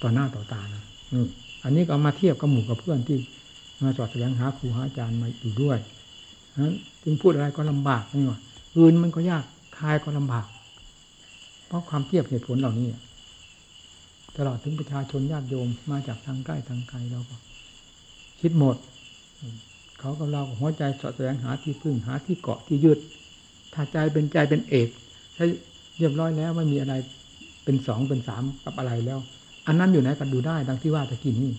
ต่อหน้าต่อตานะ นี่อันนี้ก็เอามาเทียบกับหมู่กับเพื่อนที่มาสอดแสวงหาครูหาอาจารย์มาอยู่ด้วยนั้นจึงพูดอะไรก็ลำบากนี่ว่าอื่นมันก็ยากทายก็ลำบาก เพราะความเทียบเหตุผลเหล่านี้ตลอดถึงประชาชนญาติโยมมาจากทางใกล้ทางไกลเราก็ คิดหมด เขากับเราหัวใจสอดแสวงหาที่พึ่งหาที่เกาะที่ยึดถ้าใจเป็นใจเป็นเอกถ้าเรียบร้อยแล้วไม่มีอะไรเป็นสองเป็นสามกับอะไรแล้ว อันนั้นอยู่ไหนกันดูได้ ดังที่ว่าตะกี้นี้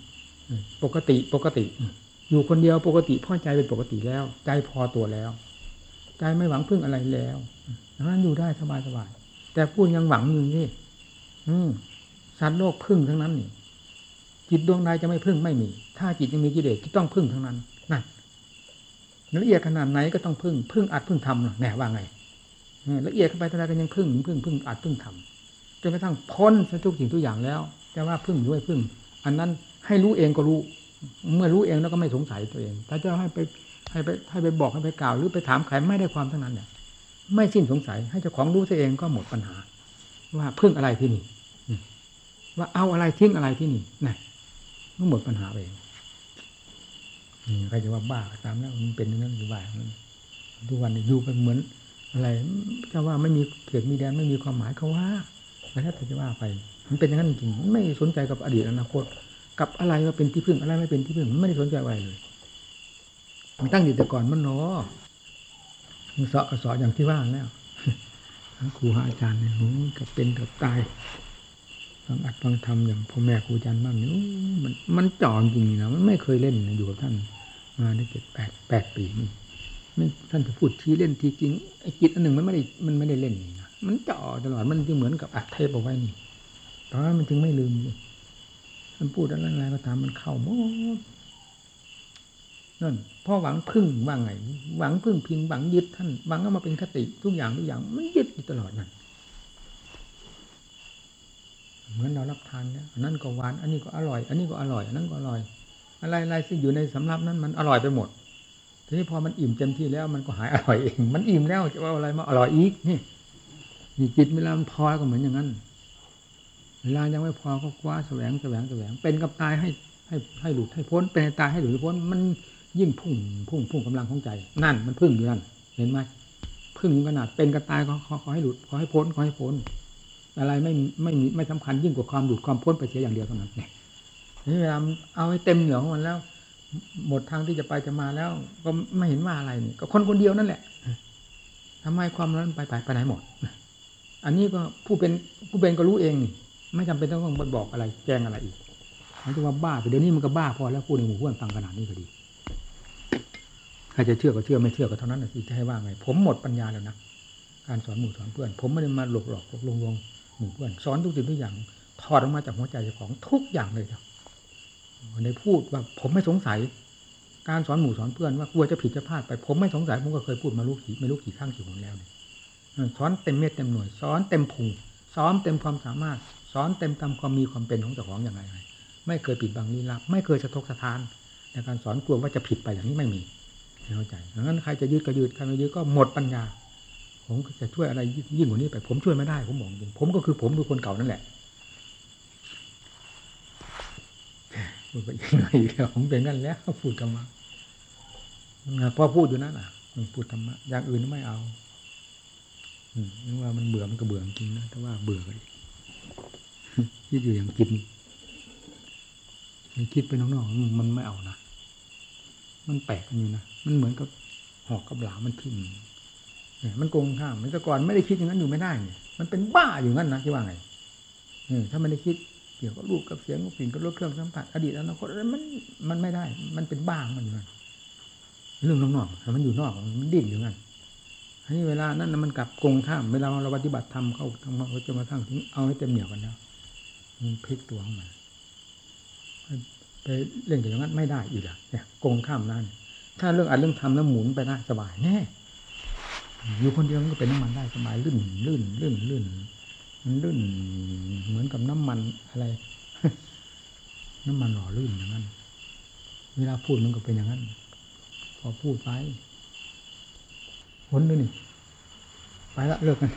ปกติปกติ อยู่คนเดียวปกติพ่อใจเป็นปกติแล้ว ใจพอตัวแล้ว ใจไม่หวังพึ่งอะไรแล้วดังนั้นอยู่ได้สบายสบายแต่พูดยังหวังอยู่นี่สัตว์โลกพึ่งทั้งนั้นนี่จิตดวงใดจะไม่พึ่งไม่มี ถ้าจิตยังมีกิเลสที่ต้องพึ่งทั้งนั้นนั่นละเอียดขนาดไหนก็ต้องพึ่งพึ่งอัดพึ่งทำแหนว่าไงละเอียดเข้าไปเท่าไรก็ยังพึ่งพึ่งพึ่งอัดพึ่งทำจนกระทั่งพ้นทุกสิ่งทุกอย่างแล้ว แต่ว่าพึ่งด้วยพึ่ง อันนั้นให้รู้เองก็รู้ เมื่อรู้เองแล้วก็ไม่สงสัยตัวเอง ถ้าจะให้ไปให้ไปให้ไปบอกให้ไปกล่าว หรือไปถามใครไม่ได้ความทั้งนั้นเนี่ยไม่สิ้นสงสัย ให้เจ้าของรู้ตัวเองก็หมดปัญหา ว่าพึ่งอะไรที่นี่ว่าเอาอะไรทิ้งอะไรที่นี่นะก็หมดปัญหาเองใครจะว่าบ้าตามแล้วมันเป็นอย่างนั้นอยู่บ้าทุกวันอยู่ไปเหมือนอะไรจะว่าไม่มีเขตมีแดนไม่มีความหมายเขาว่าแล้วถ้าจะว่าไป มันเป็นอย่างนั้นจริงไม่สนใจกับอดีตอนาคต กับอะไรว่าเป็นที่พึ่งอะไรไม่เป็นที่พึ่งมันไม่ได้สนใจอะไรเลยมันตั้งอยู่แต่ก่อนมันเนาะมันเสาะกระสออย่างที่ว่าแล้วครูอาจารย์เนี่ยโอ้ยกับเป็นกับตายฟังอัดฟังทำอย่างพ่อแม่ครูอาจารย์บ้างเนี่ยมันมันจ่อจริงนะมันไม่เคยเล่นนะอยู่กับท่านมาได้เจ็ดแปดแปดปีนี่ไม่ท่านจะพูดทีเล่นทีจริงไอ้จิตอันหนึ่งมันไม่ได้มันไม่ได้เล่นนี่นะมันจ่อตลอดมันจึงเหมือนกับอัดเทปเอาไว้นี่ ตอนนั้นมันจึงไม่ลืมเลยมันพูดอะไรอะไรก็ตามมันเข้าหมดนั่นพ่อหวังพึ่งว่าไง หวังพึ่งพิงหวังยึดท่านหวังเอามาเป็นคติทุกอย่างทุกอย่างมันยึดอยู่ตลอดนั่นเหมือนเรารับทานเนี่ยอันนั้นก็หวาน อันนี้ก็อร่อย อันนี้ก็อร่อย อันนั้นก็อร่อย อะไรอะไรที่อยู่ในสำรับนั้นมันอร่อยไปหมด ทีนี้พอมันอิ่มเต็มที่แล้วมันก็หายอร่อยเอง มันอิ่มแล้วจะว่าอะไรมาอร่อยอีกนี่นี่จิตเวลามันพอก็เหมือนอย่างนั้น เวลายังไม่พอก็คว้าแสวงแสวงแสวง เป็นกับตายให้ให้ให้หลุดให้พ้น เป็นตายให้หลุดให้พ้น มันยิ่งพุ่งพุ่งพุ่งกำลังของใจ นั่น มันพึ่งอยู่นั่น เห็นไหมพึ่งขนาดเป็นกับตายขอขอขอให้หลุดขอให้พ้นขอให้พ้น อะไรไม่ไม่มีไม่สำคัญยิ่งกว่าความหลุดความพ้นไปเสียอย่างเดียวเท่านั้นเนี่ยนี่เวลาเอาให้เต็มเหนียวของมันแล้ว หมดทางที่จะไปจะมาแล้ว ก็ไม่เห็นว่าอะไรนี่ก็คนคนเดียวนั่นแหละทำไมความนั้นไปไปไปไหนหมด อันนี้ก็ผู้เป็นผู้เป็นก็รู้เองนี่ ไม่จำเป็นต้องบอกอะไร แจ้งอะไรอีกมันจะว่าบ้าแต่เดี๋ยวนี้มันก็บ้าพอแล้วพูดในหมู่เพื่อนฟังขนาดนี้ก็ดีใครจะเชื่อก็เชื่อไม่เชื่อก็เท่านั้นนะสิจะให้ว่าไง ผมหมดปัญญาแล้วนะการสอนหมู่สอนเพื่อน ผมไม่ได้มาหลอกหลอกลวงลวงหมู่เพื่อนสอนทุกสิ่งทุกอย่างถอดออกมาจากหัวใจจ้าของทุกอย่างเลยครับในพูดว่าผมไม่สงสัย การสอนหมู่สอนเพื่อนว่ากลัวจะผิดจะพลาดไป ผมไม่สงสัยผมก็เคยพูดมาลูกขี่ไม่รู้กี่ครั้งกี่หนแล้วเนี่ยสอนเต็มเม็ดเต็มหน่วยสอนเต็มพุงซ้อมเต็มความสามารถ สอนเต็มตามความมีความเป็นของเจ้าของอย่างไรไม่เคยปิดบังลี้ลับ ไม่เคยสะทกสะทาน ในการสอนกลัวว่าจะผิดไปอย่างนี้ไม่มีเข้าใจดังนั้นใครจะยืดก็ยืดใครไม่ยืดก็หมดปัญญา ผมจะช่วยอะไรยิ่งกว่านี้ไป ผมช่วยไม่ได้ผมบอกจริงผมก็คือผมคือคนเก่านั่นแหละพูดไปยังไงแล้วผมเป็นกันแล้วพูดธรรมะพอพูดอยู่นั่นอะพูดธรรมะอย่างอื่นไม่เอาอืมว่ามันเบื่อมันก็เบื่อจริงนะแต่ว่าเบื่อก็ดี คิดอยู่อย่างกินคิดไปนอกๆมันไม่เอานะ มันแปลกอยู่นะ มันเหมือนกับหอกกับหลามันทิ่มเนี่ยมันโกงข้ามมันแต่ก่อนไม่ได้คิดอย่างนั้นอยู่ไม่ได้เนี่ยมันเป็นบ้าอยู่งั้นนะที่ว่าไงเออถ้าไม่ได้คิดเกี่ยวกับรูปกับเสียงกับกลิ่นกับรสเครื่องสัมผัสอดีตอนาคตมันมันไม่ได้ มันเป็นบ้ามันอยู่นั่นเรื่องนอกๆแต่มันอยู่นอกมันดิ้นอยู่งั้นอันนี้เวลานั้นมันกลับโกงข้ามเวลาเราปฏิบัติธรรมเข้าทำมาจะมาทั้งถึงเอาให้เต็มเหนียวกันแล้ว มันพลิกตัวของมันไปเล่นอย่างนั้นไม่ได้อีกอะเนี่ยกงข้ามนั่นถ้าเรื่องอัดเรื่องทำแล้วหมุนไปได้สบายแน่อยู่คนเดียวมันก็เป็นน้ำมันได้สบายลื่นลื่นลื่นลื่นมันลื่นเหมือนกับน้ำมันอะไร น้ำมันหล่อลื่นอย่างนั้น เวลาพูดมันก็เป็นอย่างนั้น พอพูดไปพ้นเลยนี่ ไปละเลิกกัน